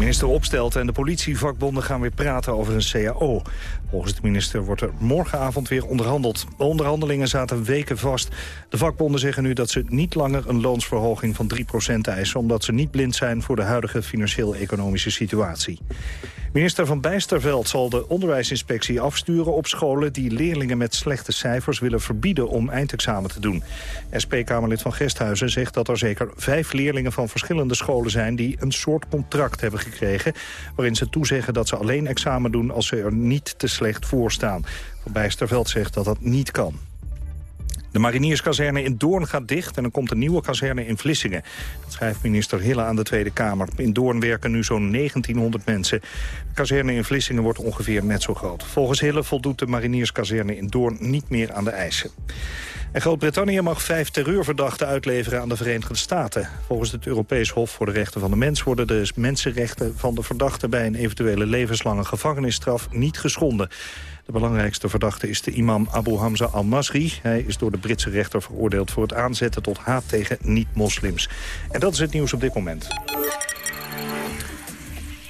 Minister Opstelten en de politievakbonden gaan weer praten over een CAO. Volgens de minister wordt er morgenavond weer onderhandeld. De onderhandelingen zaten weken vast. De vakbonden zeggen nu dat ze niet langer een loonsverhoging van 3% eisen... omdat ze niet blind zijn voor de huidige financieel-economische situatie. Minister Van Bijsterveld zal de onderwijsinspectie afsturen op scholen... die leerlingen met slechte cijfers willen verbieden om eindexamen te doen. SP-Kamerlid van Gesthuizen zegt dat er zeker vijf leerlingen van verschillende scholen zijn... die een soort contract hebben gekregen... waarin ze toezeggen dat ze alleen examen doen als ze er niet te slecht voor staan. Van zegt dat dat niet kan. De marinierskazerne in Doorn gaat dicht en er komt een nieuwe kazerne in Vlissingen. Dat schrijft minister Hille aan de Tweede Kamer. In Doorn werken nu zo'n 1900 mensen. De kazerne in Vlissingen wordt ongeveer net zo groot. Volgens Hille voldoet de marinierskazerne in Doorn niet meer aan de eisen. En Groot-Brittannië mag vijf terreurverdachten uitleveren aan de Verenigde Staten. Volgens het Europees Hof voor de Rechten van de Mens... worden de mensenrechten van de verdachten bij een eventuele levenslange gevangenisstraf niet geschonden. De belangrijkste verdachte is de imam Abu Hamza al-Masri. Hij is door de Britse rechter veroordeeld voor het aanzetten tot haat tegen niet-moslims. En dat is het nieuws op dit moment.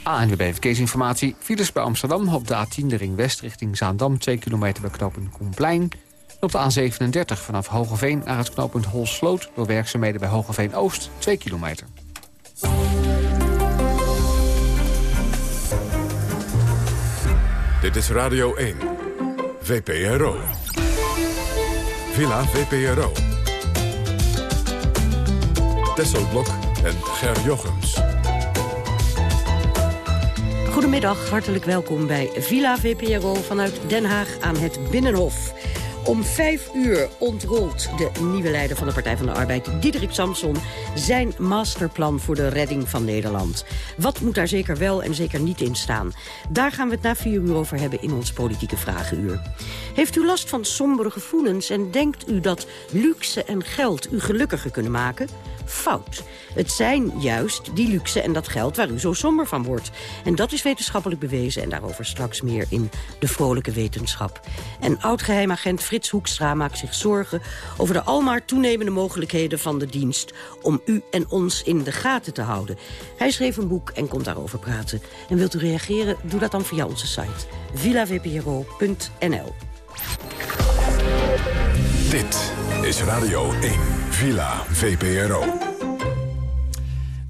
ANWB Verkeersinformatie. Files bij Amsterdam op de A10, de ring west richting Zaandam... 2 kilometer bij knooppunt Koenplein. Op de A37 vanaf Hogeveen naar het knooppunt Holsloot... door werkzaamheden bij Hogeveen Oost, 2 kilometer. Dit is Radio 1. VPRO. Villa VPRO. Tesselblok en Ger Jochems. Goedemiddag, hartelijk welkom bij Villa VPRO vanuit Den Haag aan het Binnenhof. Om vijf uur ontrolt de nieuwe leider van de Partij van de Arbeid, Diederik Samson, zijn masterplan voor de redding van Nederland. Wat moet daar zeker wel en zeker niet in staan? Daar gaan we het na vier uur over hebben in ons politieke vragenuur. Heeft u last van sombere gevoelens en denkt u dat luxe en geld u gelukkiger kunnen maken? Fout. Het zijn juist die luxe en dat geld waar u zo somber van wordt. En dat is wetenschappelijk bewezen en daarover straks meer in de vrolijke wetenschap. En oud-geheimagent Frits Hoekstra maakt zich zorgen over de almaar toenemende mogelijkheden van de dienst om u en ons in de gaten te houden. Hij schreef een boek en komt daarover praten. En wilt u reageren? Doe dat dan via onze site villavpro.nl. Dit is Radio 1, Villa VPRO.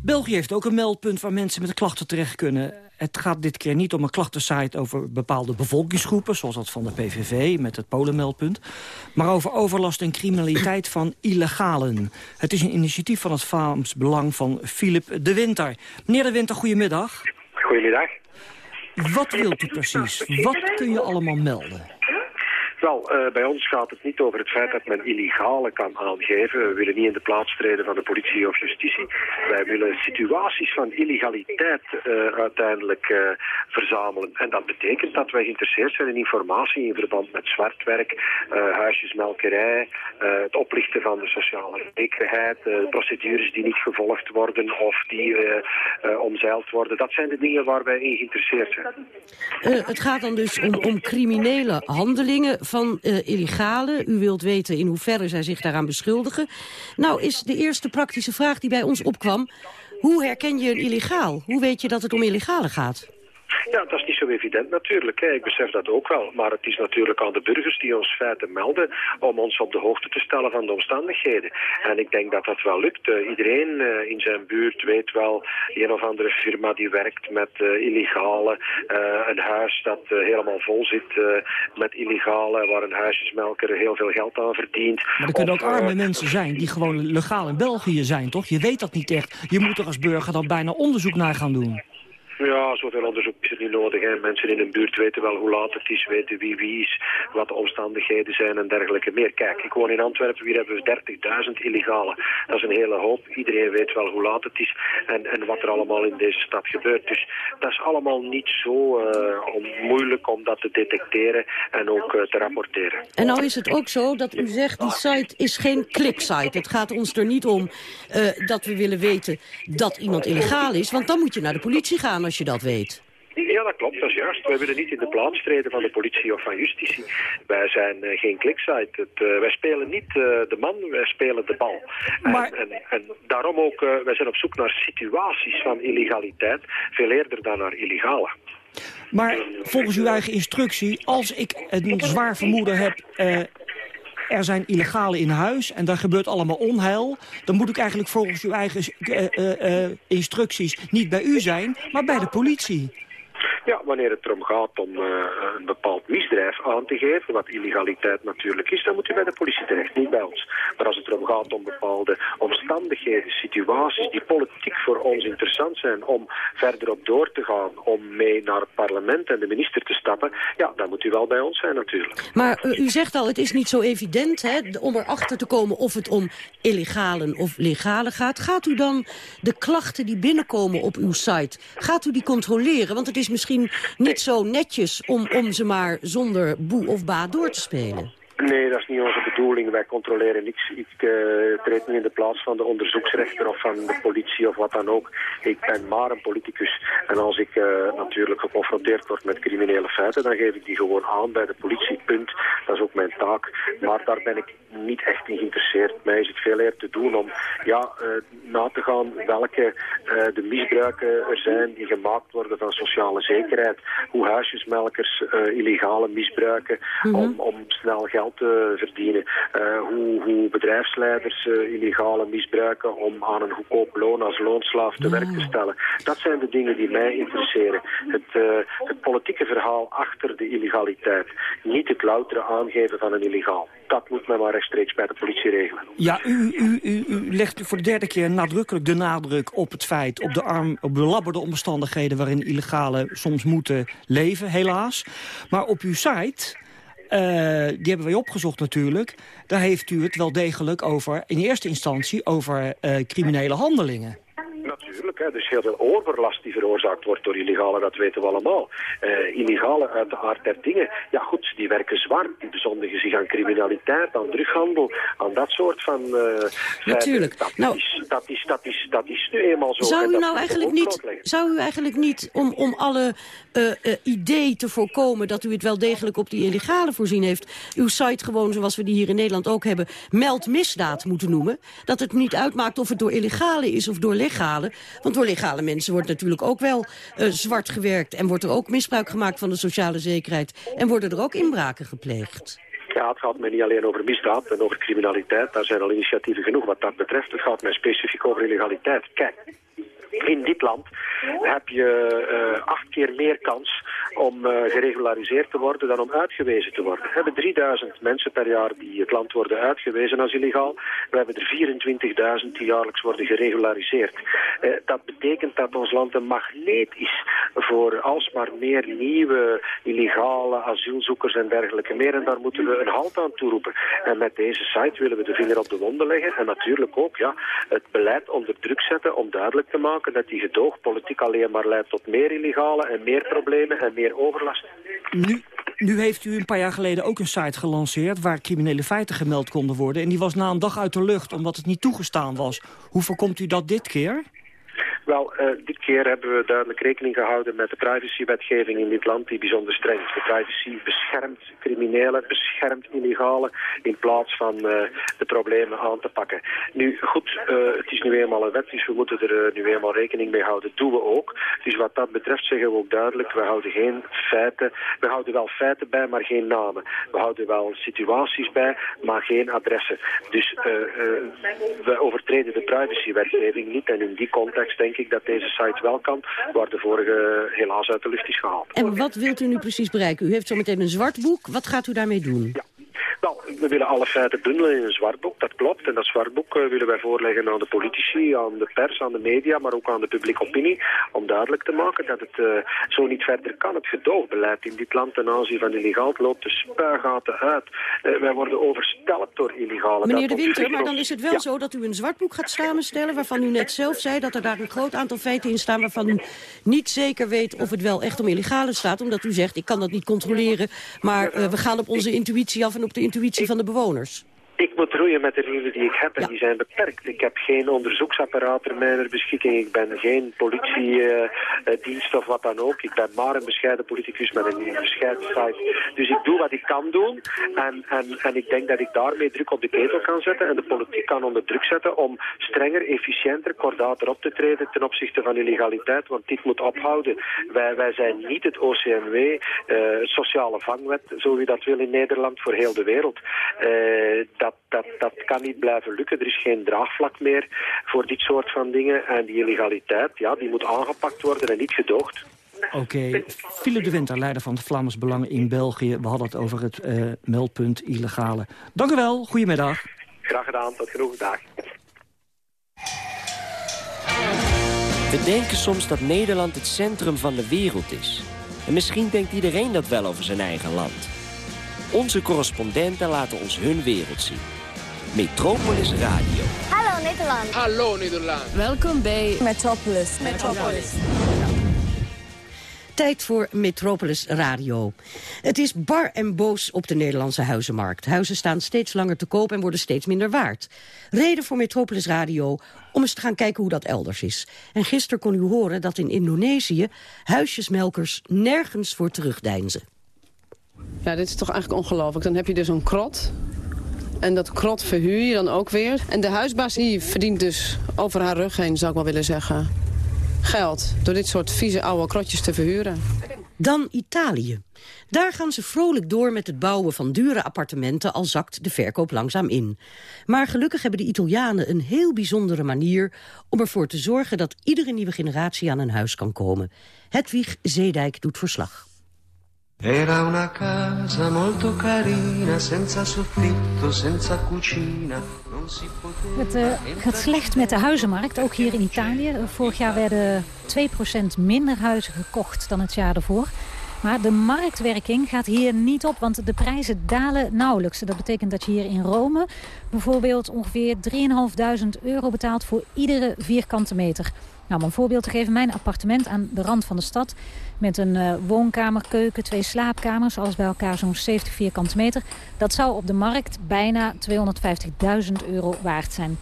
België heeft ook een meldpunt waar mensen met klachten terecht kunnen. Het gaat dit keer niet om een klachtensite over bepaalde bevolkingsgroepen... zoals dat van de PVV met het Polenmeldpunt... maar over overlast en criminaliteit van illegalen. Het is een initiatief van het Vlaams Belang van Philip de Winter. Meneer de Winter, goedemiddag. Goedemiddag. Wat wilt u precies? Wat kun je allemaal melden? Wel, uh, bij ons gaat het niet over het feit dat men illegale kan aangeven. We willen niet in de plaats treden van de politie of justitie. Wij willen situaties van illegaliteit uh, uiteindelijk uh, verzamelen. En dat betekent dat wij geïnteresseerd zijn in informatie in verband met zwartwerk, huisjesmelkerij, het oplichten van de sociale zekerheid, procedures die niet gevolgd worden of die omzeild worden. Dat zijn de dingen waar wij in geïnteresseerd zijn. het gaat dan dus om, om criminele handelingen van uh, illegale. U wilt weten in hoeverre zij zich daaraan beschuldigen. Nou is de eerste praktische vraag die bij ons opkwam... hoe herken je een illegaal? Hoe weet je dat het om illegale gaat? Ja, dat is niet zo evident natuurlijk. Hè. Ik besef dat ook wel. Maar het is natuurlijk aan de burgers die ons feiten melden om ons op de hoogte te stellen van de omstandigheden. En ik denk dat dat wel lukt. Uh, iedereen uh, in zijn buurt weet wel een of andere firma die werkt met uh, illegale. een huis dat helemaal vol zit met illegale, waar een huisjesmelker heel veel geld aan verdient. Maar er kunnen ook arme mensen zijn die gewoon legaal in België zijn, toch? Je weet dat niet echt. Je moet er als burger dan bijna onderzoek naar gaan doen. Ja, zoveel onderzoek is er niet nodig. Hè. Mensen in een buurt weten wel hoe laat het is, weten wie wie is, wat de omstandigheden zijn en dergelijke meer. Kijk, ik woon in Antwerpen, hier hebben we 30.000 illegale. Dat is een hele hoop. Iedereen weet wel hoe laat het is en, en wat er allemaal in deze stad gebeurt. Dus dat is allemaal niet zo om, moeilijk om dat te detecteren en ook uh, te rapporteren. En nou is het ook zo dat u zegt, die site is geen kliksite. Het gaat ons er niet om uh, dat we willen weten dat iemand illegaal is, want dan moet je naar de politie gaan als je dat weet. Ja, dat klopt, dat is juist. Wij willen niet in de plaats treden van de politie of van justitie. Wij zijn uh, geen kliksite. Het, uh, wij spelen niet uh, de man, wij spelen de bal. Maar... En, en, en, daarom ook, wij zijn op zoek naar situaties van illegaliteit, veel eerder dan naar illegale. Maar volgens uw eigen instructie, als ik een zwaar vermoeden heb er zijn illegale in huis en daar gebeurt allemaal onheil... dan moet ik eigenlijk volgens uw eigen uh, uh, uh, instructies niet bij u zijn, maar bij de politie. Ja, wanneer het erom gaat om uh, een bepaald misdrijf aan te geven, wat illegaliteit natuurlijk is, dan moet u bij de politie terecht, niet bij ons. Maar als het erom gaat om bepaalde omstandigheden, situaties die politiek voor ons interessant zijn, om verder op door te gaan, om mee naar het parlement en de minister te stappen, ja, dan moet u wel bij ons zijn natuurlijk. Maar u zegt al, het is niet zo evident hè, om erachter te komen of het om illegalen of legale gaat. Gaat u dan de klachten die binnenkomen op uw site, gaat u die controleren? Want het is misschien niet zo netjes om, om ze maar zonder boe of ba door te spelen. Nee, dat is niet onze bedoeling. Wij controleren niks. Ik uh, treed niet in de plaats van de onderzoeksrechter of van de politie of wat dan ook. Ik ben maar een politicus. En als ik uh, natuurlijk geconfronteerd word met criminele feiten, dan geef ik die gewoon aan bij de politie. Punt. Dat is ook mijn taak. Maar daar ben ik niet echt in geïnteresseerd. Mij is het veel eer te doen om ja, uh, na te gaan welke de misbruiken er zijn die gemaakt worden van sociale zekerheid. Hoe huisjesmelkers illegale misbruiken mm -hmm. om, om snel geld te verdienen. Uh, hoe, hoe, bedrijfsleiders uh, illegale misbruiken om aan een goedkoop loon als loonslaaf te werk te stellen. Dat zijn de dingen die mij interesseren. Het, het politieke verhaal achter de illegaliteit. Niet het loutere aangeven van een illegaal. Dat moet men maar rechtstreeks bij de politie regelen. Ja, u, u, u, u legt voor de derde keer nadrukkelijk de nadruk op het feit... op de, arm, op belabberde omstandigheden waarin illegalen soms moeten leven, helaas. Maar op uw site die hebben wij opgezocht natuurlijk. Daar heeft u het wel degelijk over, in eerste instantie, over uh, criminele handelingen. Natuurlijk, hè. dus heel veel overlast die veroorzaakt wordt door illegalen, dat weten we allemaal. Uh, illegalen uit de aard der dingen, ja goed, die werken zwart, die bezondigen zich aan criminaliteit, aan drughandel, aan dat soort van uh, Natuurlijk. Dat, nou, is, dat, is, dat, is, dat is nu eenmaal zo. Zou u nou eigenlijk niet, zou u eigenlijk niet om, om alle uh, idee te voorkomen dat u het wel degelijk op die illegale voorzien heeft, uw site gewoon, zoals we die hier in Nederland ook hebben, meld misdaad moeten noemen? Dat het niet uitmaakt of het door illegale is of door legale. Want door legale mensen wordt natuurlijk ook wel uh, zwart gewerkt... en wordt er ook misbruik gemaakt van de sociale zekerheid... en worden er ook inbraken gepleegd. Ja, het gaat mij niet alleen over misdaad en over criminaliteit. Daar zijn al initiatieven genoeg wat dat betreft. Het gaat mij specifiek over illegaliteit. Kijk, in dit land heb je uh, acht keer meer kans om uh, geregulariseerd te worden dan om uitgewezen te worden. We hebben 3000 mensen per jaar die het land worden uitgewezen als illegaal. We hebben er 24.000 die jaarlijks worden geregulariseerd. Uh, dat betekent dat ons land een magneet is voor alsmaar meer nieuwe illegale asielzoekers en dergelijke meer. En daar moeten we een halt aan toeroepen. En met deze site willen we de vinger op de wonden leggen. En natuurlijk ook ja, het beleid onder druk zetten om duidelijk te maken dat die gedoogpolitiek alleen maar leidt tot meer illegale en meer problemen en meer overlast. Nu, nu heeft u een paar jaar geleden ook een site gelanceerd... waar criminele feiten gemeld konden worden. En die was na een dag uit de lucht, omdat het niet toegestaan was. Hoe voorkomt u dat dit keer? Wel, uh, dit keer hebben we duidelijk rekening gehouden met de privacywetgeving in dit land die bijzonder streng is. De privacy beschermt criminelen, beschermt illegalen in plaats van uh, de problemen aan te pakken. Nu, goed, uh, het is nu eenmaal een wet, dus we moeten er nu eenmaal rekening mee houden. doen we ook. Dus wat dat betreft zeggen we ook duidelijk, we houden geen feiten. We houden wel feiten bij, maar geen namen. We houden wel situaties bij, maar geen adressen. Dus we overtreden de privacywetgeving niet en in die context denk ik dat deze site wel kan, waar de vorige helaas uit de lucht is gehaald. En wat wilt u nu precies bereiken? U heeft zo meteen een zwart boek. Wat gaat u daarmee doen? Ja. Nou, we willen alle feiten bundelen in een zwartboek, dat klopt. En dat zwartboek uh, willen wij voorleggen aan de politici, aan de pers, aan de media, maar ook aan de publieke opinie. Om duidelijk te maken dat het uh, zo niet verder kan. Het gedoogbeleid in dit land ten aanzien van illegaal loopt de spuigaten uit. Uh, wij worden overstelpt door illegale. Meneer De Winter, maar dan is het wel ja. zo dat u een zwartboek gaat samenstellen... waarvan u net zelf zei dat er daar een groot aantal feiten in staan... waarvan u niet zeker weet of het wel echt om illegale staat. Omdat u zegt, ik kan dat niet controleren, maar we gaan op onze intuïtie af en op de intuïtie van de bewoners. Ik moet roeien met de middelen die ik heb en die zijn beperkt. Ik heb geen onderzoeksapparaat ter mijn beschikking. Ik ben geen politiedienst of wat dan ook. Ik ben maar een bescheiden politicus met een bescheiden site. Dus ik doe wat ik kan doen. En, en, en ik denk dat ik daarmee druk op de ketel kan zetten. En de politiek kan onder druk zetten om strenger, efficiënter, kordater op te treden ten opzichte van illegaliteit. Want dit moet ophouden. Wij, wij zijn niet het OCMW, uh, sociale vangwet, zo u dat wil in Nederland, voor heel de wereld. Uh, dat, dat, dat kan niet blijven lukken. Er is geen draagvlak meer voor dit soort van dingen. En die illegaliteit, ja, die moet aangepakt worden en niet gedoogd. Oké, okay. Philip de Winter, leider van de Vlaams Belangen in België. We hadden het over het uh, meldpunt illegale. Dank u wel, goedemiddag. Graag gedaan, tot genoeg dag. We denken soms dat Nederland het centrum van de wereld is. En misschien denkt iedereen dat wel over zijn eigen land. Onze correspondenten laten ons hun wereld zien. Metropolis Radio. Hallo Nederland. Hallo Nederland. Welkom bij Metropolis. Metropolis. Tijd voor Metropolis Radio. Het is bar en boos op de Nederlandse huizenmarkt. Huizen staan steeds langer te koop en worden steeds minder waard. Reden voor Metropolis Radio om eens te gaan kijken hoe dat elders is. En gisteren kon u horen dat in Indonesië huisjesmelkers nergens voor terugdeinzen. Ja, dit is toch eigenlijk ongelooflijk. Dan heb je dus een krot. En dat krot verhuur je dan ook weer. En de huisbaas die verdient dus over haar rug heen, zou ik wel willen zeggen, geld. Door dit soort vieze oude krotjes te verhuren. Dan Italië. Daar gaan ze vrolijk door met het bouwen van dure appartementen... al zakt de verkoop langzaam in. Maar gelukkig hebben de Italianen een heel bijzondere manier... om ervoor te zorgen dat iedere nieuwe generatie aan een huis kan komen. Hedwig Zeedijk doet verslag. Era una casa molto carina, senza soffitto, senza cucina. Het uh, gaat slecht met de huizenmarkt, ook hier in Italië. Vorig jaar werden 2% minder huizen gekocht dan het jaar ervoor. Maar de marktwerking gaat hier niet op, want de prijzen dalen nauwelijks. Dat betekent dat je hier in Rome bijvoorbeeld ongeveer 3.500 euro betaalt voor iedere vierkante meter. Nou, om een voorbeeld te geven, mijn appartement aan de rand van de stad... met een uh, woonkamer, keuken, twee slaapkamers, alles bij elkaar zo'n 70 vierkante meter... dat zou op de markt bijna 250.000 euro waard zijn.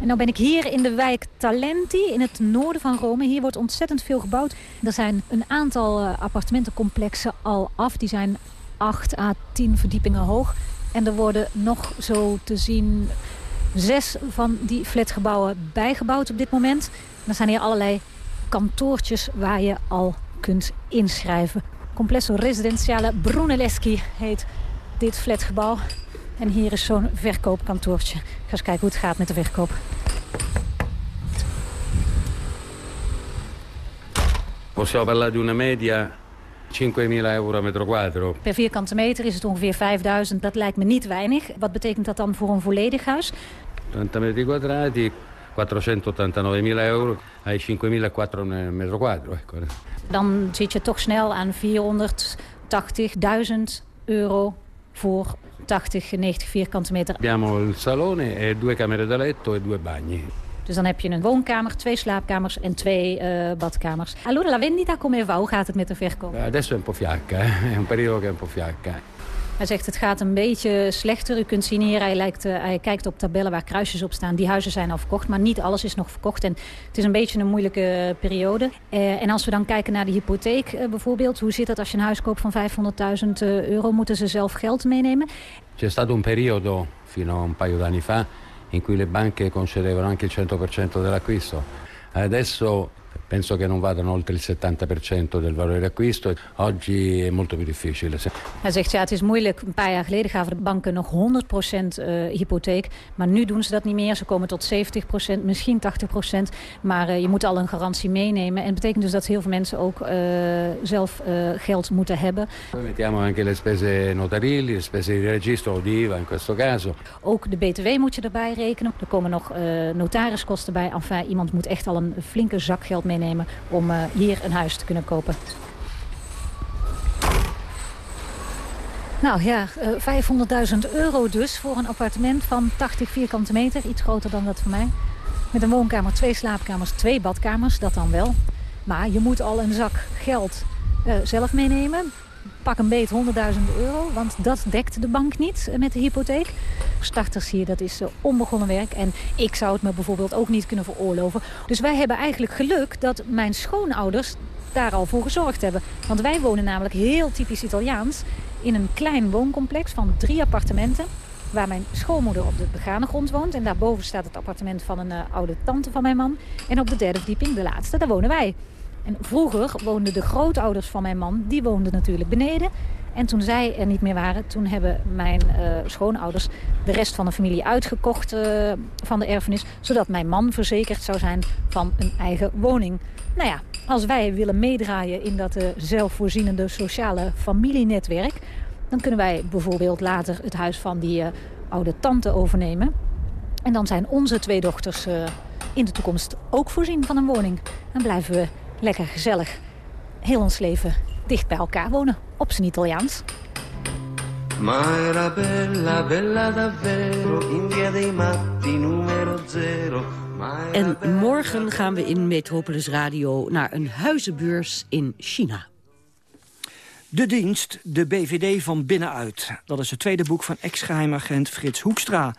En dan ben ik hier in de wijk Talenti, in het noorden van Rome. Hier wordt ontzettend veel gebouwd. Er zijn een aantal uh, appartementencomplexen al af. Die zijn 8 à 10 verdiepingen hoog. En er worden nog zo te zien zes van die flatgebouwen bijgebouwd op dit moment. Er zijn hier allerlei kantoortjes waar je al kunt inschrijven. Complesso Residenziale Brunelleschi heet dit flatgebouw. En hier is zo'n verkoopkantoortje. Ik ga eens kijken hoe het gaat met de verkoop. Possiamo parlare di una media 5.000 euro metro quadro. Per vierkante meter is het ongeveer 5000. Dat lijkt me niet weinig. Wat betekent dat dan voor een volledig huis? 30 metri quadrati, 489.000 euro ai 5.004 metro quadro. Ecco. Dan zit je toch snel aan 480.000 euro voor 80, 90 vierkante meter. Abbiamo il salone e due camere da letto e due bagni. Dus dan heb je een woonkamer, twee slaapkamers en twee uh, badkamers. Allora la vendita come va? Hoe gaat het met de verkoop? Adesso è un po' fiacca, è un periodo che è un po' fiacca. Hij zegt het gaat een beetje slechter. U kunt zien hier, hij, lijkt, uh, hij kijkt op tabellen waar kruisjes op staan. Die huizen zijn al verkocht, maar niet alles is nog verkocht. En het is een beetje een moeilijke periode. Uh, en als we dan kijken naar de hypotheek bijvoorbeeld. Hoe zit het als je een huis koopt van 500.000 euro? Moeten ze zelf geld meenemen? C'è stato un periodo, fino a un paio d'anni fa, in cui le banche concedevano anche il 100% dell'acquisto. Adesso penso che non vadano oltre il 70% del valore d'acquisto. Oggi è molto più difficile. Hij zegt ja, het is moeilijk. Een paar jaar geleden gaven de banken nog 100% uh, hypotheek. Maar nu doen ze dat niet meer. Ze komen tot 70%, misschien 80%. Maar uh, je moet al een garantie meenemen. En dat betekent dus dat heel veel mensen ook uh, zelf geld moeten hebben. Poi mettiamo anche le spese notarili, le spese di registro di IVA in questo caso. Ook de BTW moet je erbij rekenen. Er komen nog notariskosten bij. Enfin, iemand moet echt al een flinke zak geld meenemen om uh, hier een huis te kunnen kopen. Nou ja, uh, 500.000 euro dus voor een appartement van 80 vierkante meter. Iets groter dan dat voor mij. Met een woonkamer, twee slaapkamers, twee badkamers, dat dan wel. Maar je moet al een zak geld uh, zelf meenemen. Pak een beet 100.000 euro. Want dat dekt de bank niet met de hypotheek. Starters hier, dat is onbegonnen werk. En ik zou het me bijvoorbeeld ook niet kunnen veroorloven. Dus wij hebben eigenlijk geluk dat mijn schoonouders daar al voor gezorgd hebben. Want wij wonen namelijk heel typisch Italiaans in een klein wooncomplex van drie appartementen waar mijn schoonmoeder op de begane grond woont. En daarboven staat het appartement van een uh, oude tante van mijn man. En op de derde verdieping, de laatste, daar wonen wij. En vroeger woonden de grootouders van mijn man, die woonden natuurlijk beneden. En toen zij er niet meer waren, toen hebben mijn uh, schoonouders de rest van de familie uitgekocht uh, van de erfenis. Zodat mijn man verzekerd zou zijn van een eigen woning. Nou ja, als wij willen meedraaien in dat uh, zelfvoorzienende sociale familienetwerk... dan kunnen wij bijvoorbeeld later het huis van die oude tante overnemen. En dan zijn onze twee dochters in de toekomst ook voorzien van een woning. Dan blijven we lekker gezellig heel ons leven dicht bij elkaar wonen. Op zijn Italiaans. Ma era bella, bella davvero, in via dei matti numero zero. En morgen gaan we in Metropolis Radio naar een huizenbeurs in China. De dienst, de BVD van binnenuit. Dat is het tweede boek van ex-geheimagent Frits Hoekstra.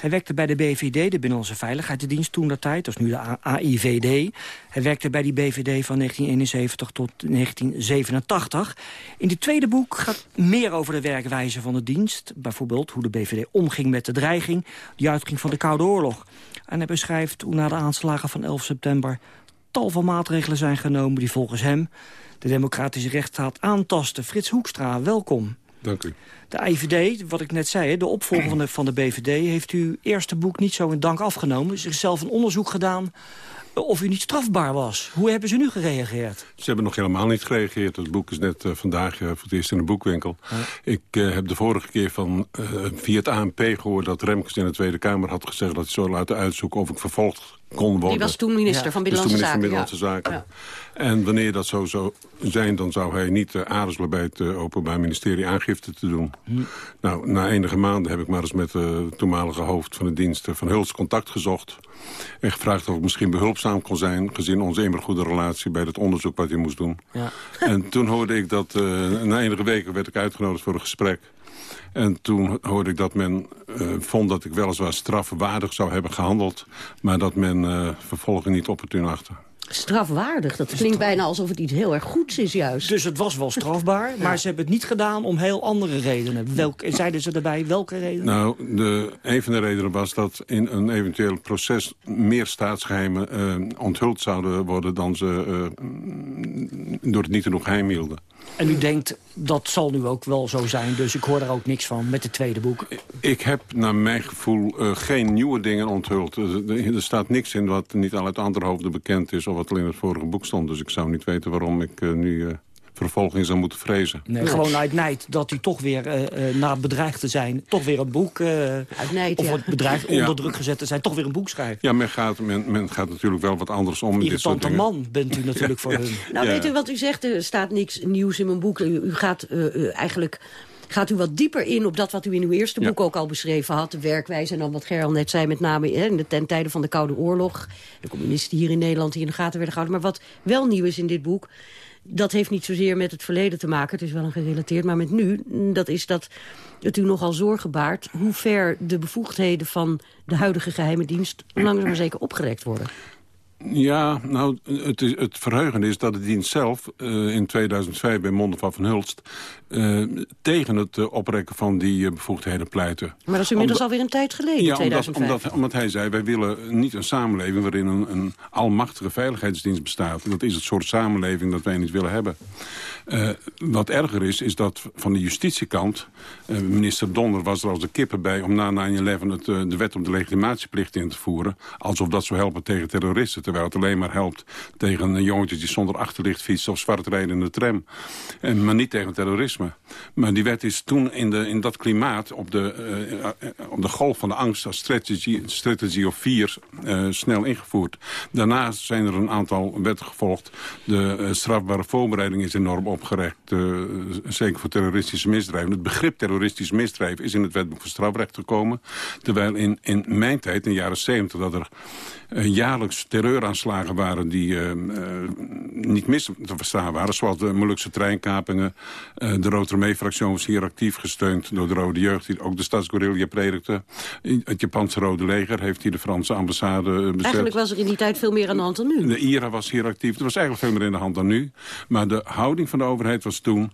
Hij werkte bij de BVD, de Binnenlandse Veiligheidsdienst toen dat tijd. Dat is nu de AIVD. Hij werkte bij die BVD van 1971 tot 1987. In dit tweede boek gaat meer over de werkwijze van de dienst. Bijvoorbeeld hoe de BVD omging met de dreiging... die uitging van de Koude Oorlog. En hij beschrijft hoe na de aanslagen van 11 september... tal van maatregelen zijn genomen die volgens hem de democratische rechtsstaat aantasten. Frits Hoekstra, welkom. Dank u. De IVD, wat ik net zei, de opvolger van de, BVD... heeft uw eerste boek niet zo in dank afgenomen. Zichzelf een onderzoek gedaan of u niet strafbaar was. Hoe hebben ze nu gereageerd? Ze hebben nog helemaal niet gereageerd. Het boek is net uh, vandaag uh, voor het eerst in de boekwinkel. Ik uh, heb de vorige keer van, via het ANP gehoord... dat Remkes in de Tweede Kamer had gezegd... dat hij zou laten uitzoeken of ik vervolgd kon worden. Die was toen minister ja. van Binnenlandse Zaken. Van Binnenlandse Zaken. Ja. En wanneer dat zo zou zijn, dan zou hij niet aarzelen bij het Openbaar Ministerie aangifte te doen. Hm. Nou, na enige maanden heb ik maar eens met de toenmalige hoofd van de dienst van Huls contact gezocht. En gevraagd of ik misschien behulpzaam kon zijn... gezien onze immer goede relatie bij het onderzoek wat hij moest doen. Ja. En toen hoorde ik dat... Uh, na enige weken werd ik uitgenodigd voor een gesprek. En toen hoorde ik dat men uh, vond dat ik weliswaar strafwaardig zou hebben gehandeld... maar dat men uh, vervolging niet opportun achtte. Strafwaardig, dat klinkt bijna alsof het iets heel erg goeds is juist. Dus het was wel strafbaar, ja. maar ze hebben het niet gedaan om heel andere redenen. Welke, zeiden ze erbij welke redenen? Nou, de, een van de redenen was dat in een eventueel proces... meer staatsgeheimen uh, onthuld zouden worden dan ze uh, door het niet genoeg geheim hielden. En u denkt, dat zal nu ook wel zo zijn, dus ik hoor er ook niks van met het tweede boek. Ik heb naar mijn gevoel uh, geen nieuwe dingen onthuld. Er, staat niks in wat niet al uit andere hoofden bekend is... of wat al in het vorige boek stond. Dus ik zou niet weten waarom ik uh, nu... Uh, vervolging zou moeten vrezen. Nee, gewoon uit nijd dat u toch weer, uh, uh, na bedreigd te zijn... toch weer een boek, uh, uit nijd, of ja. wordt bedreigd, onder ja. druk gezet te zijn... toch weer een boek schrijft. Ja, men gaat, men, men gaat natuurlijk wel wat anders om. Irritante man bent u natuurlijk voor hun. Nou, weet u wat u zegt? Er staat niks nieuws in mijn boek. U, u gaat eigenlijk gaat u wat dieper in op dat wat u in uw eerste boek ja. ook al beschreven had. De werkwijze en dan wat Gerald net zei, met name in de ten tijden van de Koude Oorlog. De communisten hier in Nederland die in de gaten werden gehouden. Maar wat wel nieuw is in dit boek, dat heeft niet zozeer met het verleden te maken. Het is wel een gerelateerd, maar met nu. Dat is dat het u nogal zorgen baart... hoe ver de bevoegdheden van de huidige geheime dienst... langzaam maar zeker opgerekt worden. Ja, nou, het, is, het verheugende is dat de dienst zelf uh, in 2005 bij Monde van Van Hulst... Uh, tegen het uh, oprekken van die bevoegdheden pleiten. Maar dat is inmiddels alweer een tijd geleden, ja, 2005. Omdat, omdat, omdat hij zei, wij willen niet een samenleving... waarin een, een almachtige veiligheidsdienst bestaat. Dat is het soort samenleving dat wij niet willen hebben. Wat erger is, is dat van de justitiekant... Minister Donner was er als de kippen bij om na 9-11 het, uh, de wet op de legitimatieplicht in te voeren. Alsof dat zou helpen tegen terroristen. Terwijl het alleen maar helpt tegen jongetjes die zonder achterlicht fietsen... of zwart rijden in de tram. En, maar niet tegen terrorisme. Maar die wet is toen in, de, in dat klimaat op de, op de golf van de angst... als strategy, strategy of 4 snel ingevoerd. Daarna zijn er een aantal wetten gevolgd. De strafbare voorbereiding is enorm opgerekt. Zeker voor terroristische misdrijven. Het begrip terroristisch misdrijf is in het wetboek van strafrecht gekomen. Terwijl in, in mijn tijd, in de jaren 70, dat er jaarlijks terreur terreuraanslagen waren die uh, niet mis te verstaan waren. Zoals de Molukse treinkapingen. Uh, de Rood-Armee-fractie was hier actief gesteund door de Rode Jeugd... die ook de stadsguerrilla predikte. Het Japanse Rode Leger heeft hier de Franse ambassade bezet. Eigenlijk was er in die tijd veel meer aan de hand dan nu. De IRA was hier actief. Er was eigenlijk veel meer in de hand dan nu. Maar de houding van de overheid was toen...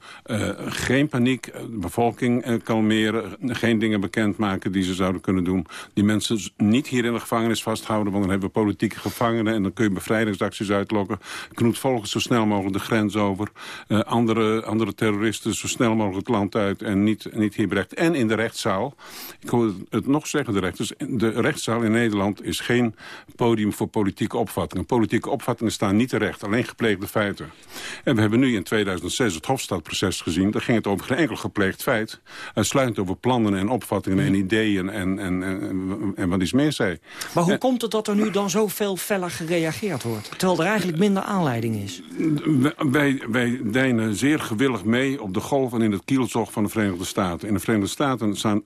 geen paniek, de bevolking kalmeren... geen dingen bekendmaken die ze zouden kunnen doen. Die mensen niet hier in de gevangenis vasthouden... want dan hebben we politieke gevangenen... en dan kun je bevrijdingsacties uitlokken. Knoet volgens zo snel mogelijk de grens over. Uh, andere, andere terroristen zo snel mogelijk het land uit... en niet, niet hier berecht. En in de rechtszaal. Ik hoor het nog zeggen, de rechters. De rechtszaal in Nederland is geen podium voor politieke opvattingen. Politieke opvattingen staan niet terecht. Alleen gepleegde feiten. En we hebben nu in 2006 het Hofstadproces gezien. Daar ging het over geen enkel gepleegd feit. Uitsluitend over plannen en opvattingen en ideeën... en, en, en, en wat is meer zei. Maar hoe komt het dat er nu dan zoveel feller gereageerd wordt? Terwijl er eigenlijk minder aanleiding is. Wij, wij deinen zeer gewillig mee op de golf en in het kielzog van de Verenigde Staten. In de Verenigde Staten staan,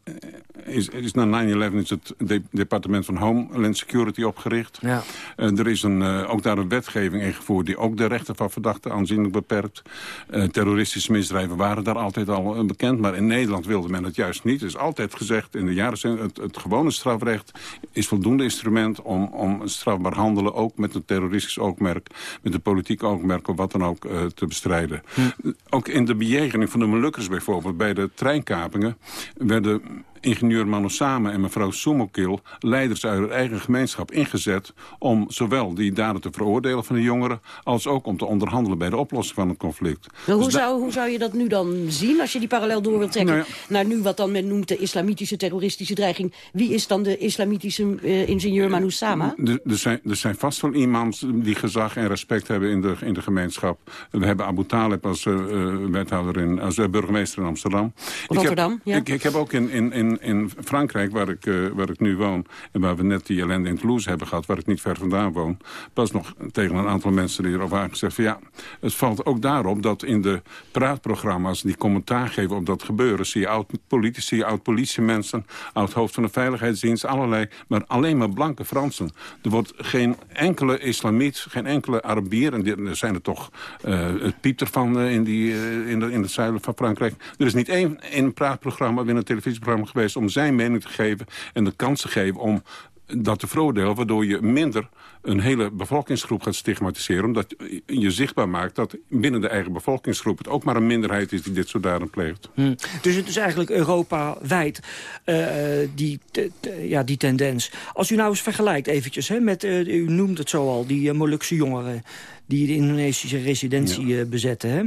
is, is na 9-11 is het departement van Homeland Security opgericht. Ja. Uh, er is een, uh, ook daar een wetgeving ingevoerd die ook de rechten van verdachten aanzienlijk beperkt. Uh, terroristische misdrijven waren daar altijd al bekend, maar in Nederland wilde men het juist niet. Er is altijd gezegd in de jaren het, het gewone strafrecht is voldoende instrument om, om strafbaar handelen... ook met een terroristisch oogmerk, met een politiek oogmerk... of wat dan ook te bestrijden. Hm. Ook in de bejegening van de Molukkers bijvoorbeeld... bij de treinkapingen werden ingenieur Manosame en mevrouw Sumokil... leiders uit hun eigen gemeenschap ingezet... om zowel die daden te veroordelen van de jongeren... als ook om te onderhandelen bij de oplossing van het conflict. hoe, dus zou, hoe zou je dat nu dan zien, als je die parallel door wilt trekken... Nou naar nu wat dan men noemt de islamitische terroristische dreiging? Wie is dan de islamitische uh, ingenieur Manoussama? Er, er, zijn, er zijn vast wel imams die gezag en respect hebben in de, in de gemeenschap. We hebben Abu Talib als uh, wethouder in, als burgemeester in Amsterdam. Rotterdam, ik heb, ja. ik, ik heb ook in, in, in in, Frankrijk, waar ik, uh, waar ik nu woon... en waar we net die ellende in Toulouse hebben gehad... waar ik niet ver vandaan woon... pas nog tegen een aantal mensen die erop waren gezegd... Van, ja, het valt ook daarop dat in de praatprogramma's... die commentaar geven op dat gebeuren... zie je oud-politici, oud-politiemensen... oud-hoofd van de veiligheidsdienst, allerlei... maar alleen maar blanke Fransen. Er wordt geen enkele islamiet, geen enkele Arabier... en er zijn er toch uh, het pieter van uh, in, die, in, de, in het zuiden van Frankrijk. Er is niet één in praatprogramma, in een televisieprogramma geweest om zijn mening te geven... en de kans te geven om dat te veroordelen... waardoor je minder een hele bevolkingsgroep gaat stigmatiseren... omdat je zichtbaar maakt dat binnen de eigen bevolkingsgroep... het ook maar een minderheid is die dit soort daden pleegt. Hm. Dus het is eigenlijk Europa-wijd, uh, die, ja, die tendens. Als u nou eens vergelijkt eventjes hè, met, uh, u noemt het zo al... die uh, Molukse jongeren die de Indonesische residentie ja. bezetten... Hè?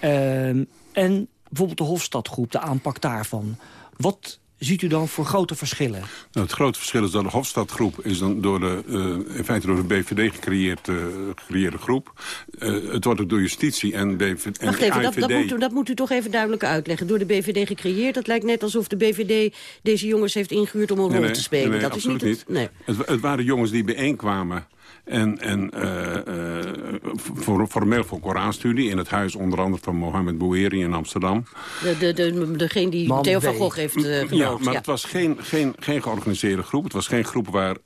Ehm, en bijvoorbeeld de Hofstadgroep, de aanpak daarvan... Wat ziet u dan voor grote verschillen? Nou, het grote verschil is dat de Hofstadgroep is dan door de, uh, in feite door de BVD gecreëerd, uh, gecreëerde groep. Uh, het wordt ook door justitie en, BVD, Wacht even, dat, dat, moet, dat, moet, u toch even duidelijk uitleggen. Door de BVD gecreëerd, dat lijkt net alsof de BVD deze jongens heeft ingehuurd om een rol te spelen. Nee, dat is niet, het, nee. Het, het, waren jongens die bijeenkwamen en, en uh, uh, voor, formeel voor Koranstudie in het huis onder andere van Mohammed Bouheri in Amsterdam. De, de, de, degene die Man Theo van Gogh heeft uh, Ja, maar ja. het was geen, geen, geen georganiseerde groep. Het was geen groep waar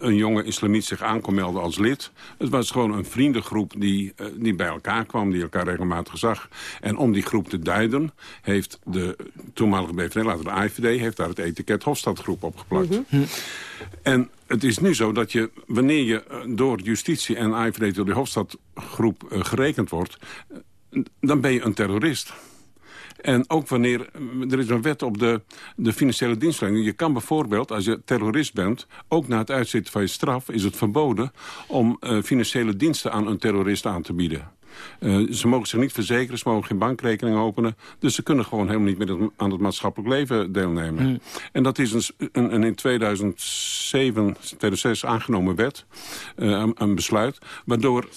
een jonge islamiet zich aan kon melden als lid. Het was gewoon een vriendengroep die, uh, die bij elkaar kwam, die elkaar regelmatig zag. En om die groep te duiden, heeft de toenmalige BVD, later de AIVD... heeft daar het etiket Hofstadgroep opgeplakt. Mm -hmm. En het is nu zo dat je, wanneer je door justitie en AIVD... door de Hofstadgroep uh, gerekend wordt, dan ben je een terrorist. En ook wanneer, er is een wet op de, de financiële dienstverlening. Je kan bijvoorbeeld, als je terrorist bent... ook na het uitzitten van je straf is het verboden... om uh, financiële diensten aan een terrorist aan te bieden. Uh, ze mogen zich niet verzekeren, ze mogen geen bankrekening openen. Dus ze kunnen gewoon helemaal niet meer aan het maatschappelijk leven deelnemen. Mm. En dat is een, een, een in 2007, 2006 aangenomen wet, uh, een, een besluit... waardoor,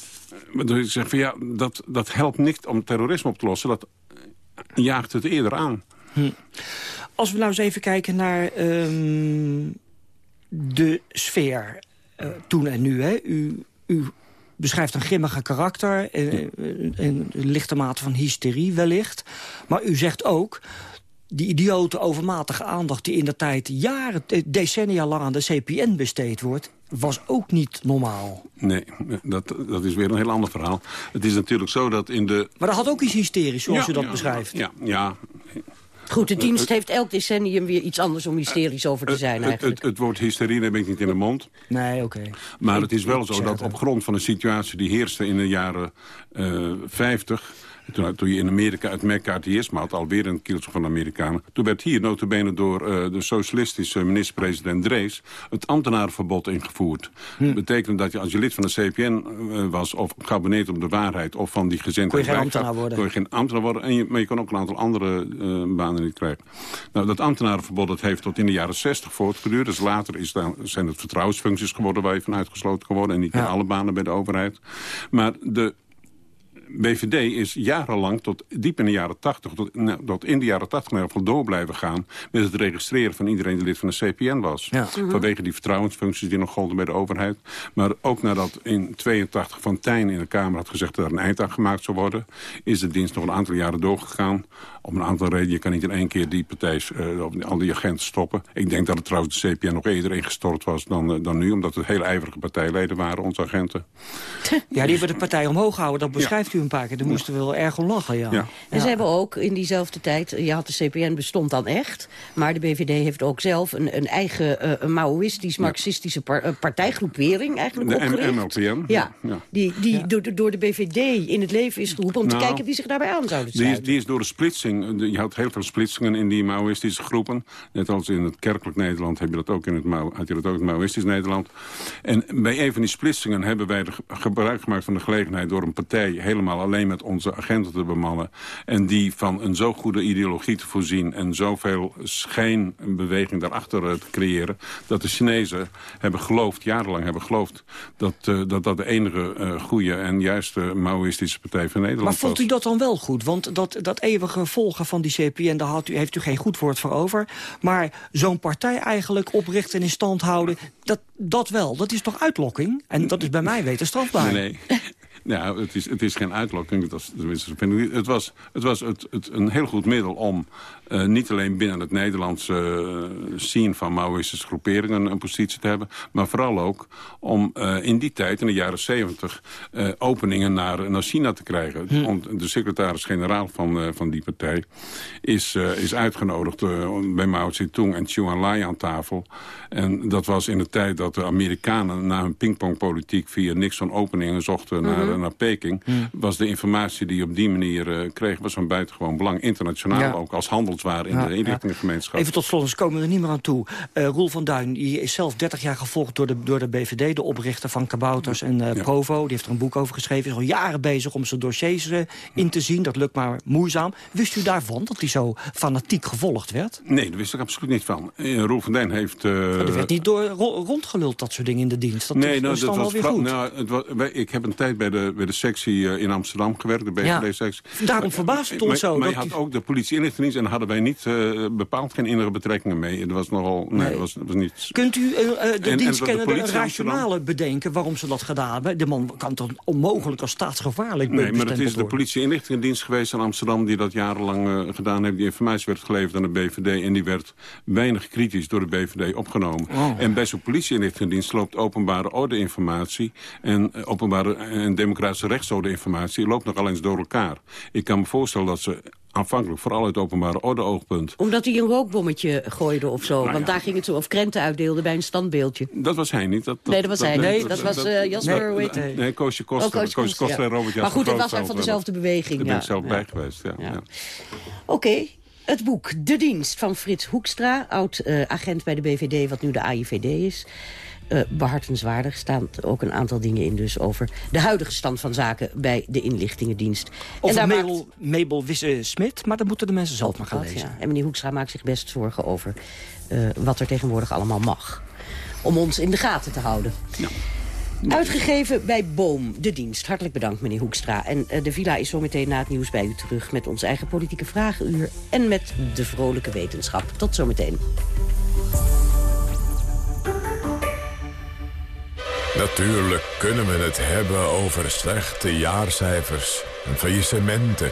waardoor je zegt van ja, dat, dat helpt niet om terrorisme op te lossen. Dat jaagt het eerder aan. Hm. Als we nou eens even kijken naar um, de sfeer uh, toen en nu. Hè. U, u beschrijft een grimmige karakter, en, een lichte mate van hysterie wellicht. Maar u zegt ook die idiote overmatige aandacht... die in de tijd jaren, eh, decennia lang aan de CPN besteed wordt... was ook niet normaal. Nee, dat, dat is weer een heel ander verhaal. Het is natuurlijk zo dat in de... Maar dat had ook iets hysterisch, zoals Ja, u dat ja, beschrijft. Ja, ja. Goed, de Eh, dienst eh, heeft elk decennium weer iets anders om hysterisch over te zijn Het, eigenlijk. het, het woord hysterie neem ik niet in de mond. Nee, oké. Maar Ik- het is wel zo dat op grond van de situatie die heerste in de jaren eh 50... Toen, toen je in Amerika het McCarthyisme had, alweer een kieltje van de Amerikanen... toen werd hier notabene door eh, de socialistische minister-president Drees... het ambtenarenverbod ingevoerd. Hm. Dat betekent dat je als je lid van de CPN eh, was... of geabonneerd op de waarheid of van die gezindheid... Kon je geen ambtenaar worden. kon je geen ambtenaar worden. En je, maar je kon ook een aantal andere eh, banen niet krijgen. Nou, dat ambtenarenverbod dat heeft tot in de jaren 60 voortgeduurd. Dus later is dan, zijn het vertrouwensfuncties geworden... waar je van uitgesloten kan worden. En niet alle banen bij de overheid. Maar de BVD is jarenlang, tot diep in de jaren 80, tot, nou, tot in de jaren 80 in ieder geval door blijven gaan... met het registreren van iedereen die lid van de CPN was. Ja. Mhm. Vanwege die vertrouwensfuncties die nog golden bij de overheid. Maar ook nadat in 82 Van Tijn in de Kamer had gezegd... dat er een eind aan gemaakt zou worden... is de dienst nog een aantal jaren doorgegaan. Om een aantal redenen. Je kan niet in één keer die partij, eh, of al die agenten stoppen. Ik denk dat het trouwens de CPN nog eerder ingestort was dan, eh, dan nu. Omdat het hele ijverige partijleden waren, onze agenten. Ja, die hebben de partij omhoog gehouden. Dat beschrijft u een paar keer. Daar moesten we wel erg om lachen, ja. Ja. En ze hebben ook in diezelfde tijd, je had de CPN bestond dan echt... maar de BVD heeft ook zelf een, een eigen eh, een Maoïstisch-Marxistische par- eh, partijgroepering eigenlijk De opgericht. MLPN. Ja, ja. die, die door, de- door de BVD in het leven is geroepen... om te Nou, kijken wie zich daarbij aan zouden Die is, sluiten. die is door de splitsing, je had heel veel splitsingen in die Maoïstische groepen. Net als in het kerkelijk Nederland heb je dat ook in het, Mao, had je dat ook in het Maoïstisch Nederland. En bij een van die splitsingen hebben wij gebruik gemaakt van de gelegenheid... door een partij helemaal alleen met onze agenten te bemannen. En die van een zo goede ideologie te voorzien... en zoveel schijnbeweging daarachter eh, te creëren... dat de Chinezen hebben geloofd, jarenlang hebben geloofd... dat eh, dat, dat de enige eh, goede en juiste Maoïstische partij van Nederland Maar vond was. u dat dan wel goed? Want dat, dat eeuwige volgen van die CPN, daar had u, heeft u geen goed woord voor over. Maar zo'n partij eigenlijk oprichten en in stand houden, dat, dat wel. Dat is toch uitlokking? En dat is bij mij weten strafbaar. Nee, nee. Nou, het is, het is geen uitlokking. Dat is, tenminste, het was, het was het, het, een heel goed middel om eh, niet alleen binnen het Nederlandse eh, scene van Maoïstische groeperingen een positie te hebben, maar vooral ook om eh, in die tijd, in de jaren zeventig, eh, openingen naar, naar China te krijgen. Hm. De secretaris-generaal van, eh, van die partij is, eh, is uitgenodigd eh, bij Mao Zedong en Chiu Enlai aan tafel. En dat was in de tijd dat de Amerikanen na hun pingpongpolitiek via Nixon openingen zochten naar, Mhm. naar Peking. Hm. Was de informatie die je op die manier eh, kreeg, was van buitengewoon belang. Internationaal Ja. ook, als in Ja, de inrichtingengemeenschap. Even tot slot, anders komen we er niet meer aan toe. Eh, Roel van Duin die is zelf 30 jaar gevolgd door de, door de BVD... de oprichter van Kabouters en eh, Provo. Die heeft er een boek over geschreven. Is al jaren bezig om zijn dossiers eh, in te zien. Dat lukt maar moeizaam. Wist u daarvan dat hij zo fanatiek gevolgd werd? Nee, daar wist ik absoluut niet van. Roel van Dijn heeft... er werd niet door ro- rondgeluld, dat soort dingen in de dienst. Dat nee, is, nou, is dat was weer goed. nou, het was, wij- ik heb een tijd bij de, bij de sectie in Amsterdam gewerkt, de Ja. BVD-sectie. Daarom verbaast het ons zo Maar je had ook de politie-inlichtingendienst en daar hadden wij niet eh, bepaald geen innere betrekkingen mee. Het was nogal, nee, Nee. het was, was niet... Kunt u eh, de En- en dienstkennende politie rationale bedenken waarom ze dat gedaan hebben? De man kan toch onmogelijk als staatsgevaarlijk Nee, maar het is de worden? politie-inlichtingendienst geweest in Amsterdam... die dat jarenlang gedaan heeft. Die informatie werd geleverd aan de BVD... en die werd weinig kritisch door de BVD opgenomen. Oh. En bij zo'n politie-inlichtingendienst loopt openbare orde-informatie... en eh, openbare en democratische rechtsorde-informatie... loopt nogal eens door elkaar. Ik kan me voorstellen dat ze aanvankelijk... vooral uit openbare orde-oogpunt... Omdat hij een rookbommetje gooide of zo. Nou Want ja. daar ging het zo. Of krenten uitdeelde bij een standbeeldje. Dat was hij niet. Dat, Nee, dat was hij niet. Dat was, eh, Jasper, hoe heet hij? Nee, Koosje Koster. Oh, Koosje Koster, Koster en ja. Robert Maar Jasper goed, dat was Grootveld van dezelfde hebben. beweging, Daar ben ja. ik zelf Ja. bij geweest, ja. ja. Oké, het boek De Dienst van Frits Hoekstra... oud-agent bij de BVD, wat nu de AIVD is. Eh behartenswaardig staan ook een aantal dingen in dus over de huidige stand van zaken bij de inlichtingendienst. Of daar maakt- Mabel, Mabel Wisse-Smit, maar dat moeten de mensen zelf maar gaan dat, lezen. ja. En meneer Hoekstra maakt zich best zorgen over eh, wat er tegenwoordig allemaal mag. Om ons in de gaten te houden. Uitgegeven bij Boom, de dienst. Hartelijk bedankt, meneer Hoekstra. En eh, de villa is zometeen na het nieuws bij u terug... met ons eigen politieke vragenuur en met de vrolijke wetenschap. Tot zometeen. Natuurlijk kunnen we het hebben over slechte jaarcijfers en faillissementen.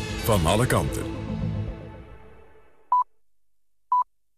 van alle kanten.